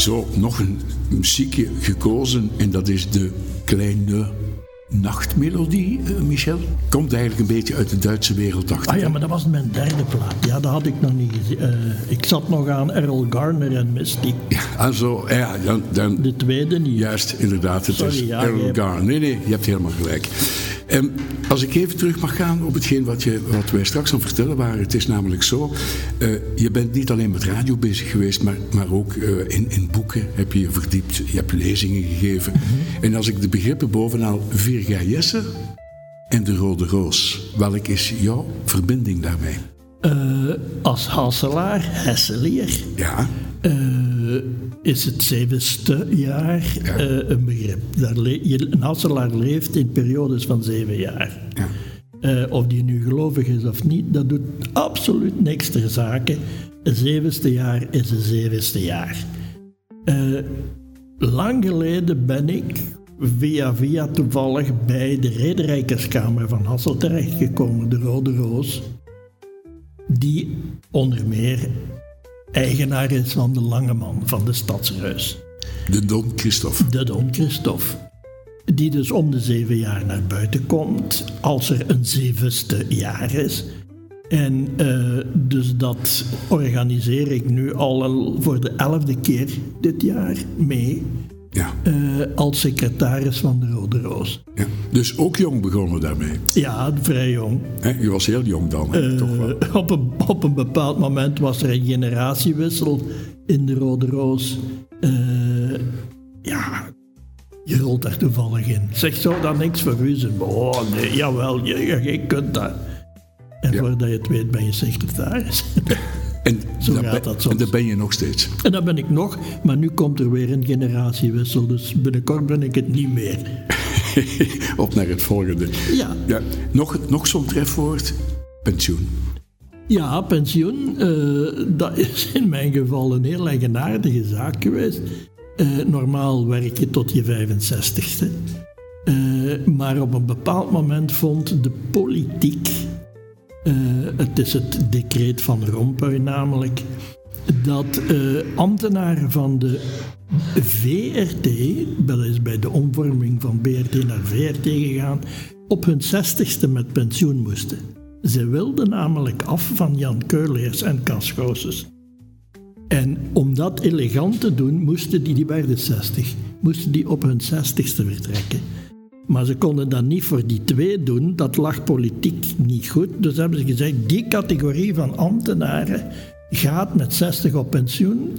Zo, nog een muziekje gekozen en dat is de kleine nachtmelodie, eh, Michel. Komt eigenlijk een beetje uit de Duitse wereld, dacht ik. Ah ja, maar dat was mijn derde plaat. Ja, dat had ik nog niet gezien. Eh, ik zat nog aan Errol Garner en Misty. Ja, also, ja, dan, dan, De tweede niet. Juist, inderdaad. Het Sorry, is ja, Errol Garner. Nee, nee, je hebt helemaal gelijk. Ehm, als ik even terug mag gaan op hetgeen wat, je, wat wij straks aan vertellen waren. Het is namelijk zo, eh, je bent niet alleen met radio bezig geweest, maar, maar ook eh, in, in boeken heb je je verdiept. Je hebt lezingen gegeven. Mhm. En als ik de begrippen bovenal Virga Jesse en de Rode Roos, welk is jouw verbinding daarmee? Eh, als Hasselaar, Hesselier, Ja, is het zevende jaar eh, een begrip. Daar je- een Hasselaar leeft in periodes van zeven jaar. ja. Eh, of die nu gelovig is of niet, dat doet absoluut niks ter zake. Een zevende jaar is een zevende jaar. Eh, lang geleden ben ik via via toevallig bij de Rederijkerskamer van Hassel terechtgekomen, de Rode Roos. Die onder meer eigenaar is van de Lange Man van de Stadsruis. de Don Christophe. De Don Christophe. Die dus om de zeven jaar naar buiten komt, als er een zevende jaar is. En eh, dus dat organiseer ik nu al voor de elfde keer dit jaar mee. Ja, eh, als secretaris van de Rode Roos. ja. Dus ook jong begonnen daarmee. Ja, vrij jong. Je was heel jong dan, hè, toch wel. Eh, op, een, op een bepaald moment was er een generatiewissel in de Rode Roos. Eh, ja, je rolt daar toevallig in. Zeg, zou dat niks zijn? Oh nee, jawel, je, je, je kunt dat. En Ja. voordat je het weet ben je secretaris. En Zo daar gaat ben- dat soms. En daar ben je nog steeds. en dat ben ik nog, maar nu komt er weer een generatiewissel. Dus binnenkort ben ik het niet meer. Op naar het volgende. Ja. Ja, nog, nog zo'n trefwoord. Pensioen. Ja, pensioen, eh, dat is in mijn geval een heel eigenaardige zaak geweest. Eh, normaal werk je tot je 65ste. Eh, maar op een bepaald moment vond de politiek het is het decreet van Rompuy namelijk dat eh, ambtenaren van de VRT, dat is bij de omvorming van BRT naar VRT gegaan, op hun zestigste met pensioen moesten. Ze wilden namelijk af van Jan Keuleers en Goossens. En om dat elegant te doen, moesten die, die werden 60, moesten die op hun zestigste vertrekken. Maar ze konden dat niet voor die twee doen, dat lag politiek niet goed. Dus hebben ze gezegd, die categorie van ambtenaren gaat met 60 op pensioen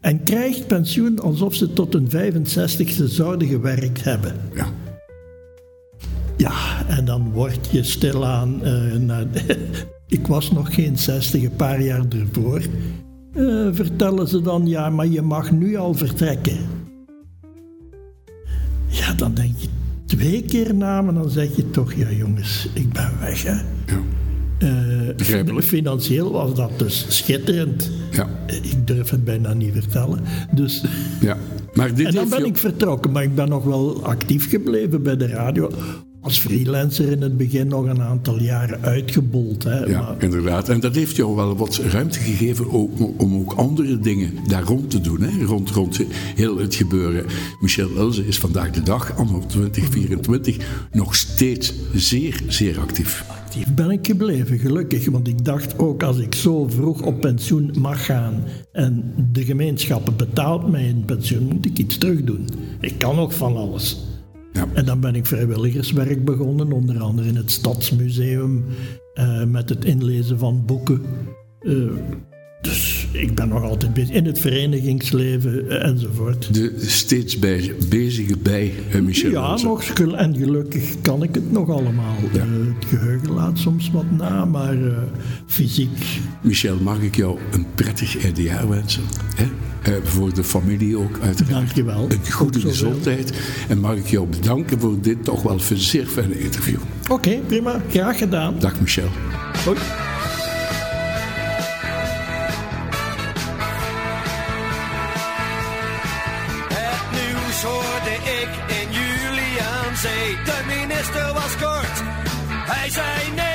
en krijgt pensioen alsof ze tot hun 65ste zouden gewerkt hebben. Ja. Ja, en dan word je stilaan. naar, ik was nog geen 60, een paar jaar ervoor. eh, vertellen ze dan, ja, maar je mag nu al vertrekken. Ja, dan denk je twee keer na, maar dan zeg je toch, ja jongens, ik ben weg. Hè. Ja. Eh, financieel was dat dus schitterend. Ja. Ik durf het bijna niet vertellen. Dus, ja. Maar dit en dan ben ik vertrokken, maar ik ben nog wel actief gebleven bij de radio. Als freelancer in het begin nog een aantal jaren uitgebold. Hè, Ja, maar- inderdaad. En dat heeft jou wel wat ruimte gegeven ook, om- om ook andere dingen daar rond te doen. Hè? Rond, rond heel het gebeuren. Michel Elze is vandaag de dag, anno 2024, nog steeds zeer, zeer actief. actief ben ik gebleven, gelukkig. Want ik dacht ook, als ik zo vroeg op pensioen mag gaan en de gemeenschap betaalt mij een pensioen, moet ik iets terug doen. Ik kan nog van alles. En dan ben ik vrijwilligerswerk begonnen, onder andere in het Stadsmuseum, eh, met het inlezen van boeken. Eh, dus ik ben nog altijd bezig in het verenigingsleven eh, enzovoort. De steeds bij, bezige bij Michel Ja, nog en gelukkig kan ik het nog allemaal. Ja. Eh, het geheugen laat soms wat na, maar eh, fysiek Michel, mag ik jou een prettig eindjaar wensen? Hè? Voor de familie ook uiteraard. Dankjewel. Een goede gezondheid. En mag ik jou bedanken voor dit toch wel zeer fijne interview. Oké, prima. Graag gedaan. Dag Michel. Hoi. Minister was kort. Hij zei nee.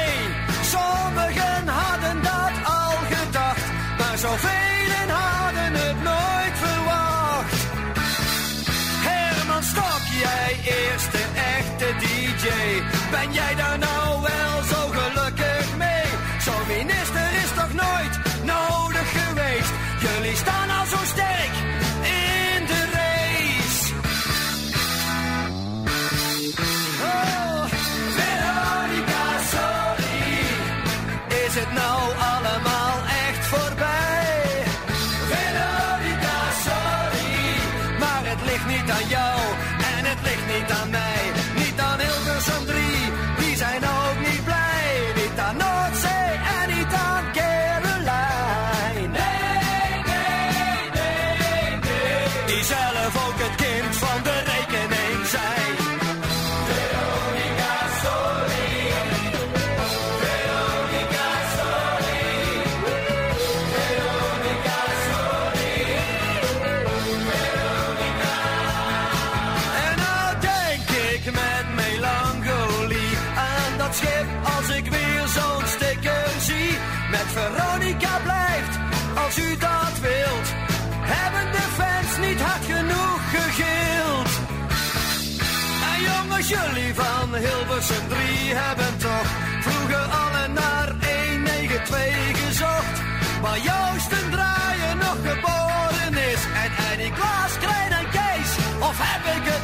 Jullie van Hilversum 3 hebben toch vroeger alle naar 192 gezocht. Waar Joost en Draaien nog geboren is. En Eddie Klaas, Krijn en Kees, of heb ik het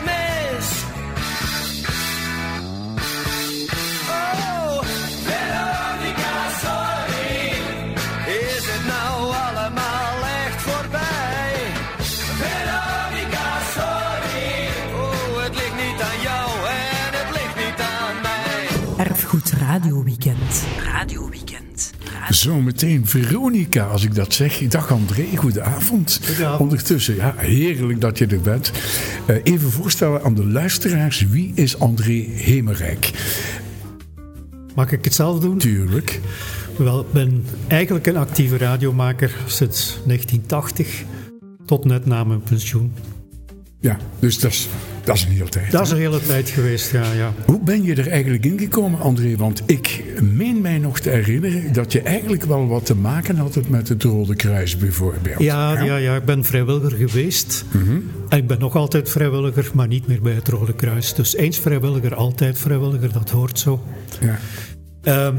Radio Weekend. Radio Weekend. Zometeen Veronica, als ik dat zeg. Dag André, goedenavond. Ondertussen, ja, heerlijk dat je er bent. Eh, even voorstellen aan de luisteraars, wie is André Hemerijk? Mag ik het zelf doen? Tuurlijk. Wel, ik ben eigenlijk een actieve radiomaker sinds 1980 tot net na mijn pensioen. Ja, dus dat is Dat is een hele tijd. Dat is een hele tijd geweest, ja. ja. Hoe ben je er eigenlijk ingekomen, André? Want ik meen mij nog te herinneren dat je eigenlijk wel wat te maken had met het Rode Kruis bijvoorbeeld. Ja, ja, ja, ik ben vrijwilliger geweest. En ik ben nog altijd vrijwilliger, maar niet meer bij het Rode Kruis. Dus eens vrijwilliger, altijd vrijwilliger, dat hoort zo. Ja. Ehm,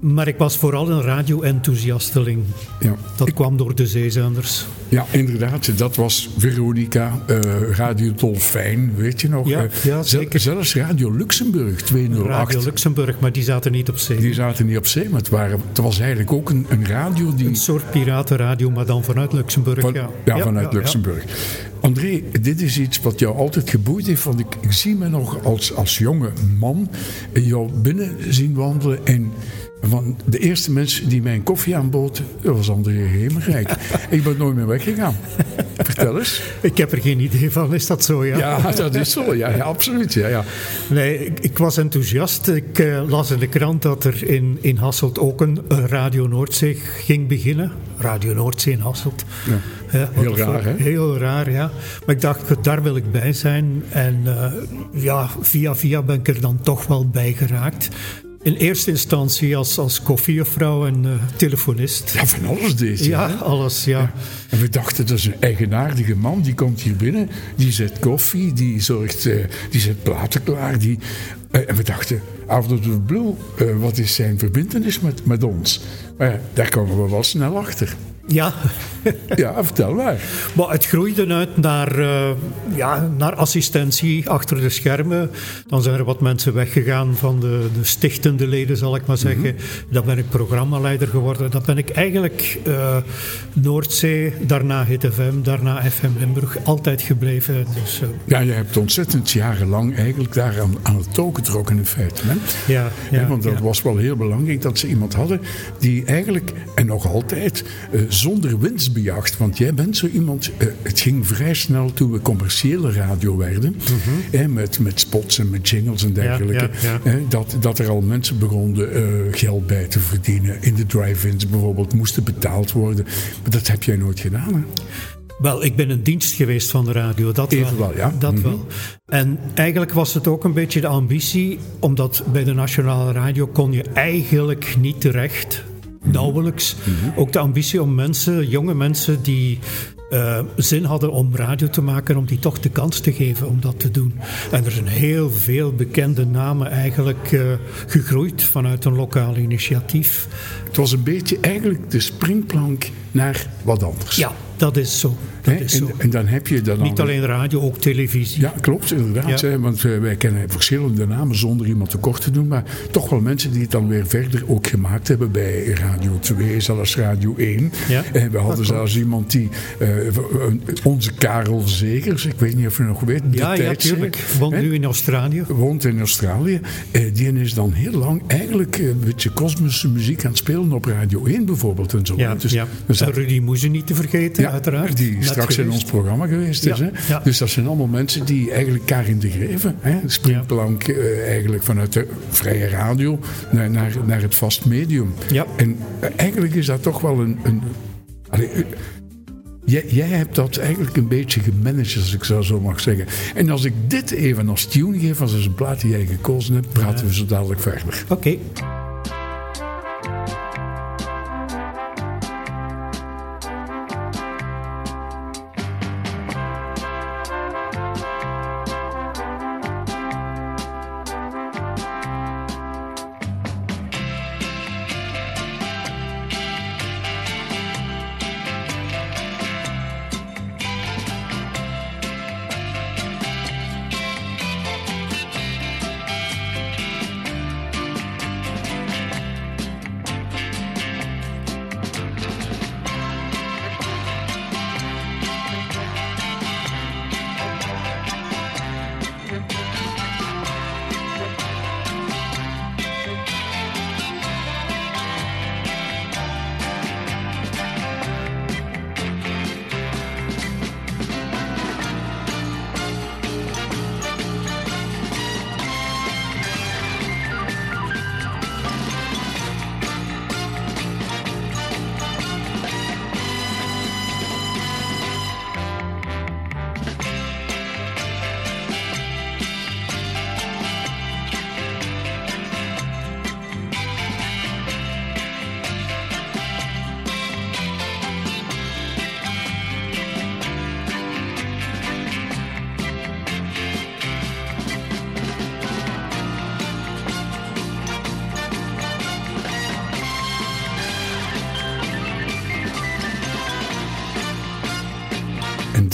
maar ik was vooral een radio-enthousiasteling. Ja. Dat kwam door de zeezenders. Ja, inderdaad. Dat was Veronica, eh, Radio Dolfijn, weet je nog? Ja, Eh, ja, zeker. Zelfs Radio Luxemburg 208. Radio Luxemburg, maar die zaten niet op zee. Die zaten niet op zee, maar het, waren, het was eigenlijk ook een, een radio die... Een soort piratenradio, maar dan vanuit Luxemburg. Van- ja. ja, vanuit Luxemburg. André, dit is iets wat jou altijd geboeid heeft. Want ik, ik zie me nog als, als jonge man jou binnen zien wandelen. En de eerste mensen die mij een koffie aanbood, dat was André Hemerijk. ik ben nooit meer weggegaan. Vertel eens. Ik heb er geen idee van, is dat zo? Ja, Ja, dat is zo. Ja, ja absoluut. Ja, ja. Nee, ik, ik was enthousiast. Ik eh, las in de krant dat er in, in Hasselt ook een Radio Noordzee ging beginnen. Radio Noordzee in Hasselt. Ja. Heel raar, hè? Heel raar, ja. Maar ik dacht, daar wil ik bij zijn. En eh, ja, via via ben ik er dan toch wel bij geraakt. In eerste instantie als, als koffiejuffrouw en eh, telefonist. Ja, van alles deed je. Ja, hè? alles, ja. En we dachten, dat is een eigenaardige man. Die komt hier binnen, die zet koffie, die, zorgt, eh, die zet platen klaar. Die, eh, en we dachten, out of the blue, wat is zijn verbindenis met, met ons? Maar daar komen we wel snel achter. Ja, Ja, vertel maar. Maar het groeide uit naar, eh, ja, naar assistentie achter de schermen. Dan zijn er wat mensen weggegaan van de, de stichtende leden, zal ik maar zeggen. Dan ben ik programmaleider geworden. Dan ben ik eigenlijk eh, Noordzee, daarna Hit FM, daarna FM Limburg, altijd gebleven. Dus, eh, Ja, je hebt ontzettend jarenlang eigenlijk daar aan, aan het touw getrokken in feite. Hè? ja, Ja, want dat ja. was wel heel belangrijk dat ze iemand hadden die eigenlijk, en nog altijd, zonder winst bejacht. Want jij bent zo iemand, eh, het ging vrij snel toen we commerciële radio werden, hè, met, met spots en met jingles en dergelijke, Mhm. ja, ja. hè, dat, dat er al mensen begonnen eh, geld bij te verdienen. In de drive-ins bijvoorbeeld moesten betaald worden. Maar dat heb jij nooit gedaan. Hè? Wel, ik ben een dienst geweest van de radio, dat Even wel, ja. Dat Mhm. wel. En eigenlijk was het ook een beetje de ambitie, omdat bij de Nationale Radio kon je eigenlijk niet terecht, Nauwelijks. Ook de ambitie om mensen, jonge mensen die eh, zin hadden om radio te maken, om die toch de kans te geven om dat te doen. En er zijn heel veel bekende namen eigenlijk eh, gegroeid vanuit een lokaal initiatief. Het was een beetje eigenlijk de springplank naar wat anders. Ja, dat is zo. Dat is zo. en, en dan heb je dan Niet al- alleen radio, ook televisie. Ja, klopt, inderdaad. Ja. Hè, want eh, wij kennen verschillende namen zonder iemand tekort te doen. Maar toch wel mensen die het dan weer verder ook gemaakt hebben bij Radio 2, zelfs Radio 1. Ja. En we hadden zelfs iemand die, eh, onze Karel Zegers, ik weet niet of je nog weet. Ja, ja, tuurlijk. Woont nu in Australië. woont in Australië. Eh, die is dan heel lang eigenlijk eh, een beetje kosmische muziek aan het spelen op Radio 1 bijvoorbeeld. En zo. Ja, Dus- ja. dus En Rudy Moeze niet te vergeten, ja, uiteraard. Die Net straks in ons programma geweest is. Ja, Hè? Dus dat zijn allemaal mensen die eigenlijk Karin de Greven, hè? springplank eh, eigenlijk vanuit de vrije radio naar, naar, naar het vast medium. Ja. En eh, eigenlijk is dat toch wel een. een allee, Jij, jij hebt dat eigenlijk een beetje gemanaged, als ik zo, zo mag zeggen. En als ik dit even als tune geef, als een plaat die jij gekozen hebt, praten we zo dadelijk verder. Oké.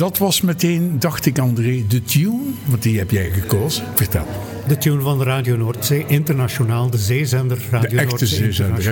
Dat was meteen, dacht ik André, de tune, want die heb jij gekozen. Vertel. De tune van Radio Noordzee, internationaal, de zeezender Radio De echte Noordzee. zeezender,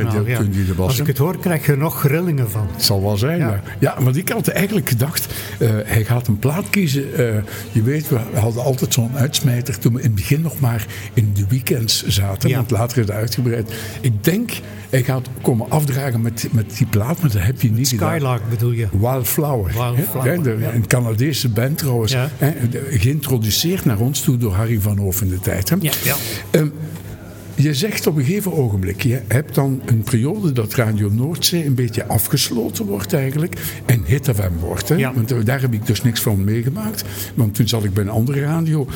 er was, Als ik het hoor, krijg je nog grillingen van. Het zal wel zijn, Ja. ja. ja. want ik had eigenlijk gedacht, eh, hij gaat een plaat kiezen. eh, je weet, we hadden altijd zo'n uitsmijter toen we in het begin nog maar in de weekends zaten. Ja. Want later is het uitgebreid. Ik denk, hij gaat komen afdragen met, met die plaat, maar dat heb je niet gedaan. Skylark bedoel je? Wildflower. Wildflower, hè, de- ja. Een Canadese band trouwens. Ja. hè, geïntroduceerd naar ons toe door Harry van Hoof in de tijd. Hè. Ja, ja. Ehm, je zegt op een gegeven ogenblik, je hebt dan een periode dat Radio Noordzee een beetje afgesloten wordt eigenlijk en Hit FM wordt. Hè? Ja. Want daar heb ik dus niks van meegemaakt, want toen zat ik bij een andere radio.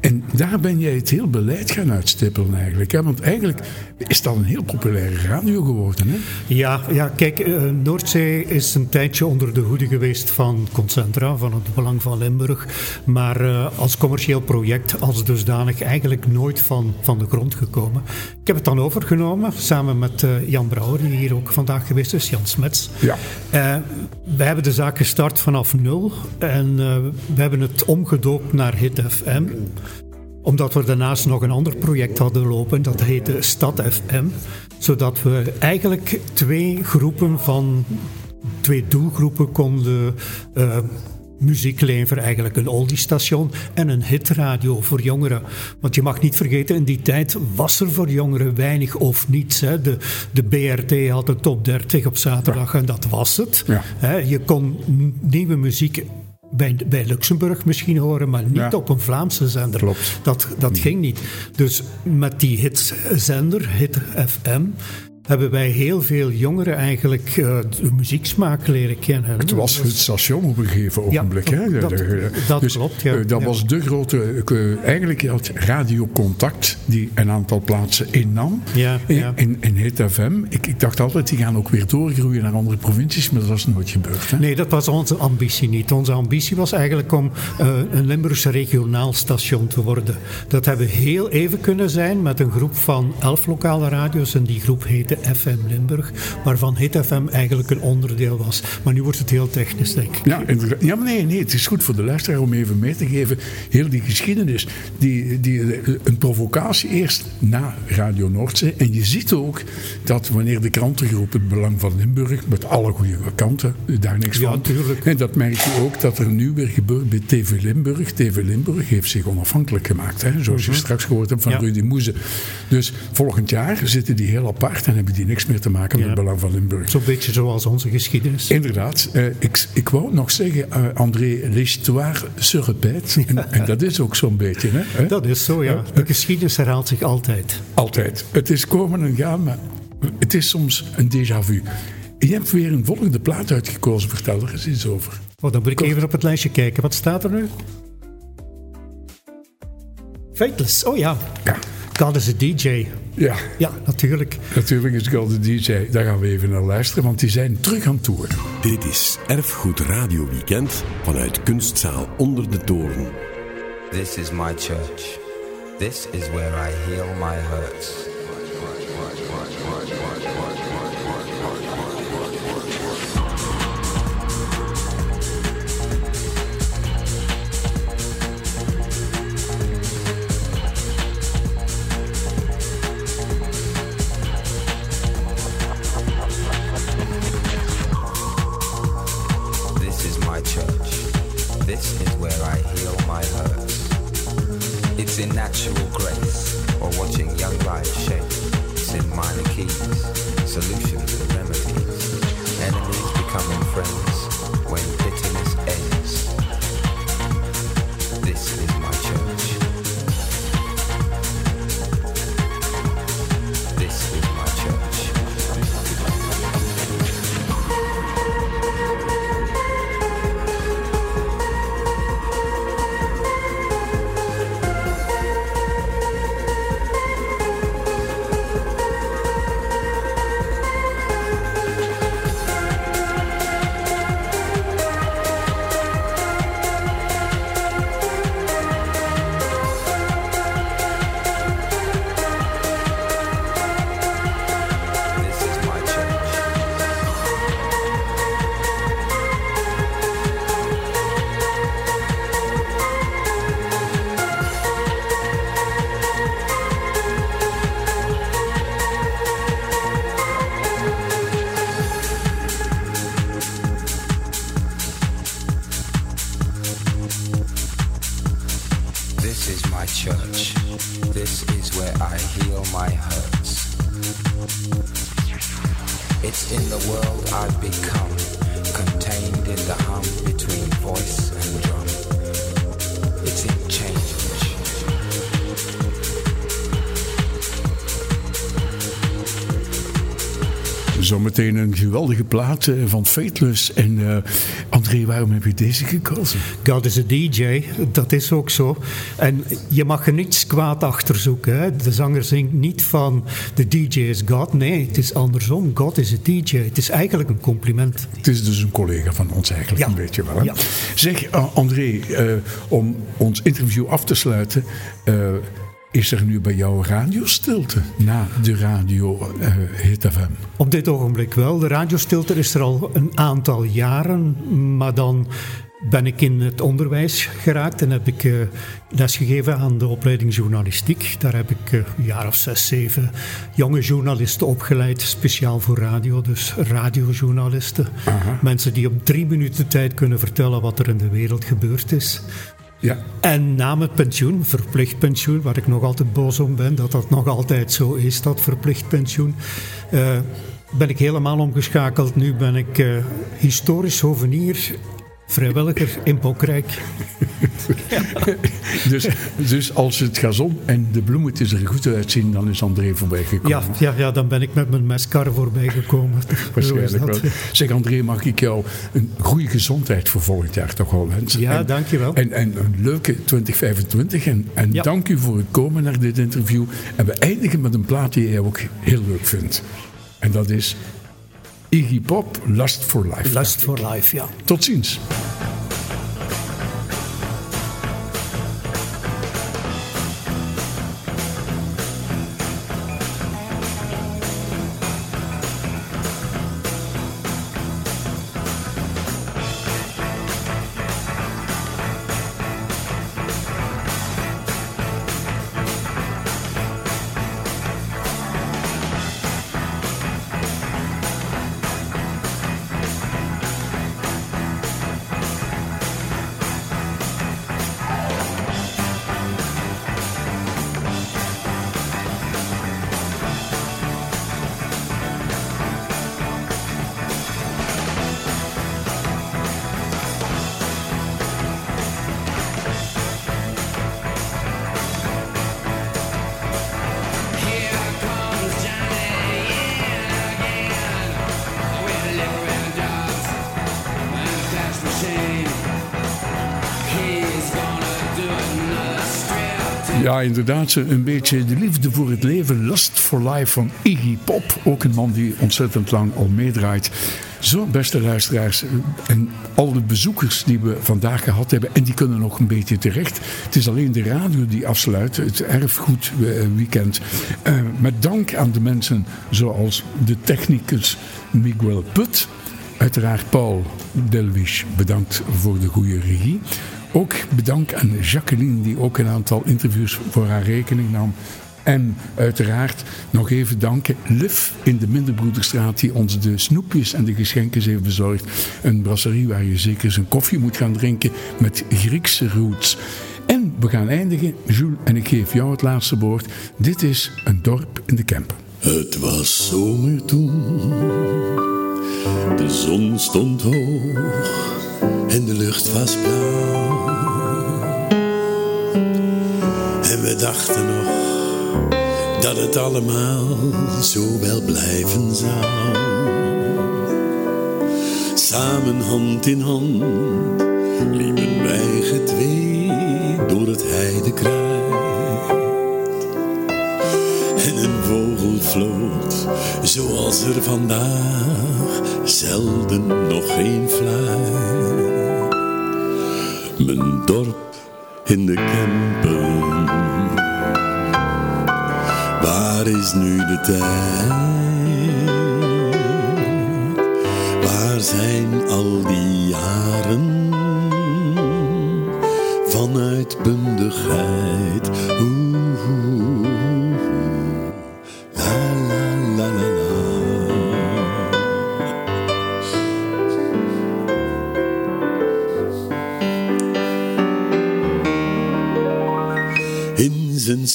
En daar ben jij het heel beleid gaan uitstippelen eigenlijk. Hè? Want eigenlijk is dat een heel populaire radio geworden. Hè? Ja, ja kijk, eh, Noordzee is een tijdje onder de hoede geweest van Concentra, van het Belang van Limburg. Maar eh, als commercieel project, als dusdanig, eigenlijk nooit van, van de grond gekomen. Ik heb het dan overgenomen, samen met eh, Jan Brouwer, die hier ook vandaag geweest is, Jan Smets. Ja. Eh, wij hebben de zaak gestart vanaf nul en eh, we hebben het omgedoopt naar Hit FM omdat we daarnaast nog een ander project hadden lopen, dat heette Stad FM. Zodat we eigenlijk twee groepen van, twee doelgroepen konden muziek leveren. Eigenlijk een oldiestation en een hitradio voor jongeren. Want je mag niet vergeten, in die tijd was er voor jongeren weinig of niets. Hè. De, de BRT had de top 30 op zaterdag en dat was het. Ja. Hè, je kon nieuwe muziek bij, bij Luxemburg misschien horen, maar niet Ja. op een Vlaamse zender. Klopt. Dat, dat ging niet. Dus met die hitzender, Hit FM, hebben wij heel veel jongeren eigenlijk de muzieksmaak leren kennen. Het was het station op een gegeven ogenblik. Ja, hè? dat- dus, klopt, ja. eh, dat Ja. was de grote... eh, eigenlijk had radiocontact die een aantal plaatsen innam. Ja, in, ja. in, in Hit FM. Ik, ik dacht altijd, die gaan ook weer doorgroeien naar andere provincies. Maar dat is nooit gebeurd. Hè? Nee, dat was onze ambitie niet. Onze ambitie was eigenlijk om een Limburgse regionaal station te worden. Dat hebben we heel even kunnen zijn met een groep van elf lokale radio's. En die groep heette FM Limburg, waarvan Hit FM eigenlijk een onderdeel was. Maar nu wordt het heel technisch, denk ik. Ja, ja, maar nee, nee, het is goed voor de luisteraar om even mee te geven. Heel die geschiedenis, die, die, een provocatie eerst na Radio Noordzee. En je ziet ook dat wanneer de krantengroep het Belang van Limburg, met alle goede kanten, daar niks Ja, van. tuurlijk. En dat merk je ook dat er nu weer gebeurt bij TV Limburg. TV Limburg heeft zich onafhankelijk gemaakt, hè, zoals je straks gehoord hebt van Mhm. Ja. Rudy Moeze. Dus volgend jaar zitten die heel apart en hebben die niks meer te maken met Ja. het Belang van Limburg. Zo'n beetje zoals onze geschiedenis. Inderdaad. Eh, ik, ik wou nog zeggen, eh, André, l'histoire se répète. En, en dat is ook zo'n beetje. Hè? Hè? Dat is zo, ja. De geschiedenis herhaalt zich altijd. Altijd. Het is komen en gaan, maar het is soms een déjà vu. Je hebt weer een volgende plaat uitgekozen. Vertel er eens iets over. Oh, dan moet ik even op het lijstje kijken. Wat staat er nu? Fateless, oh ja. Ja, God is a DJ. Ja Ja, natuurlijk. natuurlijk is Gold de DJ. Daar gaan we even naar luisteren, want die zijn terug aan tour. Dit is Erfgoed Radio Weekend vanuit Kunstzaal onder de toren. This is my church. This is where I heal my hurts. In the world I've become, contained in the hum between voice and drum. It's in change. Zometeen een geweldige plaat eh, van Faithless en uh, André waarom heb je deze gekozen? God is een DJ, dat is ook zo. En je mag er niets kwaad achter zoeken. Hè? De zanger zingt niet van de DJ is God. Nee, het is andersom. God is een DJ. Het is eigenlijk een compliment. Het is dus een collega van ons eigenlijk, ja. een beetje wel. Hè? Zeg, eh, André, eh, om ons interview af te sluiten. Eh, is er nu bij jou radiostilte na de radio eh Hit FM? Op dit ogenblik wel. De radiostilte is er al een aantal jaren. Maar dan ben ik in het onderwijs geraakt en heb ik eh, lesgegeven aan de opleiding journalistiek. Daar heb ik eh, een jaar of zes, zeven jonge journalisten opgeleid, speciaal voor radio. Dus radiojournalisten. Mensen die op drie minuten tijd kunnen vertellen wat er in de wereld gebeurd is. Ja. En na mijn pensioen, verplicht pensioen, waar ik nog altijd boos om ben, dat dat nog altijd zo is, dat verplicht pensioen, eh, ben ik helemaal omgeschakeld. Nu ben ik eh, historisch hovenier, vrijwilliger in Bokrijk. Dus, dus als het gazon en de bloemetjes er goed uitzien, dan is André voorbij gekomen. Ja, ja, ja, dan ben ik met mijn meskar voorbij gekomen. Waarschijnlijk wel. Zeg André, mag ik jou een goede gezondheid voor volgend jaar toch wel wensen? Ja, En- dankjewel. En, en een leuke 2025. En, en Ja. dank u voor het komen naar dit interview. En we eindigen met een plaat die jij ook heel leuk vindt. En dat is Iggy Pop, Lust for Life. Lust for Life, ja. Tot ziens. Inderdaad, een beetje de liefde voor het leven. Lust for Life van Iggy Pop. Ook een man die ontzettend lang al meedraait. Zo, beste luisteraars. En al de bezoekers die we vandaag gehad hebben. En die kunnen nog een beetje terecht. Het is alleen de radio die afsluit. Het erfgoed weekend. Eh, met dank aan de mensen zoals de technicus Miguel Put. Uiteraard Paul Delwisch, bedankt voor de goede regie. Ook bedankt aan Jacqueline, die ook een aantal interviews voor haar rekening nam. En uiteraard nog even danken Liv in de Minderbroederstraat, die ons de snoepjes en de geschenken heeft bezorgd. Een brasserie waar je zeker zijn koffie moet gaan drinken met Griekse roots. En we gaan eindigen, Jules, en ik geef jou het laatste woord. Dit is een dorp in de Kempen. Het was zomer toen. De zon stond hoog en de lucht was blauw. En we dachten nog dat het allemaal zo wel blijven zou. Samen hand in hand liepen wij gedwee door het heidekruid. En een vogel floot, zoals er vandaag zelden nog een fluit. Mijn dorp in de Kempen, waar is nu de tijd? Waar zijn al die jaren van uitbundigheid?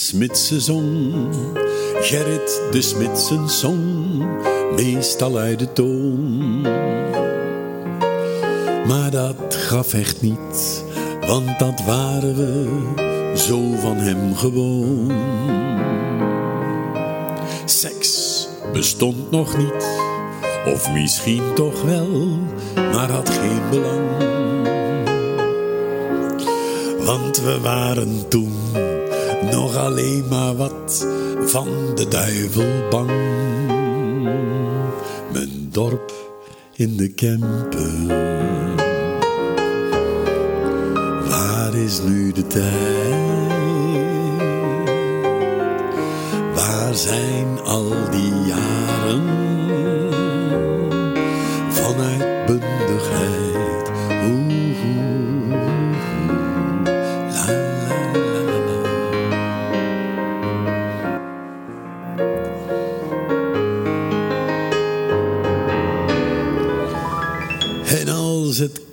Zijn smidse zong. Gerrit de smid zijn song, meestal uit de toon. Maar dat gaf echt niet, want dat waren we zo van hem gewoon. Seks bestond nog niet, of misschien toch wel, maar had geen belang. Want we waren toen alleen maar wat van de duivel bang. Mijn dorp in de Kempen. Waar is nu de tijd? Waar zijn al die jaren van uitbundigheid?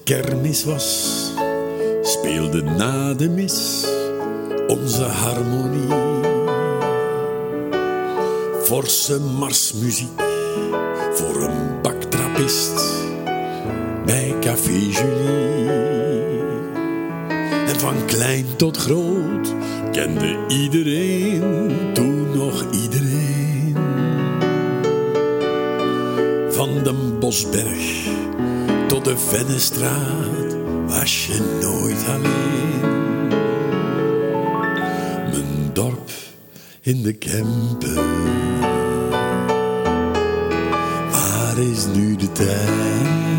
Kermis was, speelde na de mis onze harmonie. Forse marsmuziek voor een baktrappist bij Café Julie. En van klein tot groot kende iedereen, toen nog iedereen. Van den Bosberg de Vennestraat was je nooit alleen. Mijn dorp in de Kempen. Waar is nu de tijd?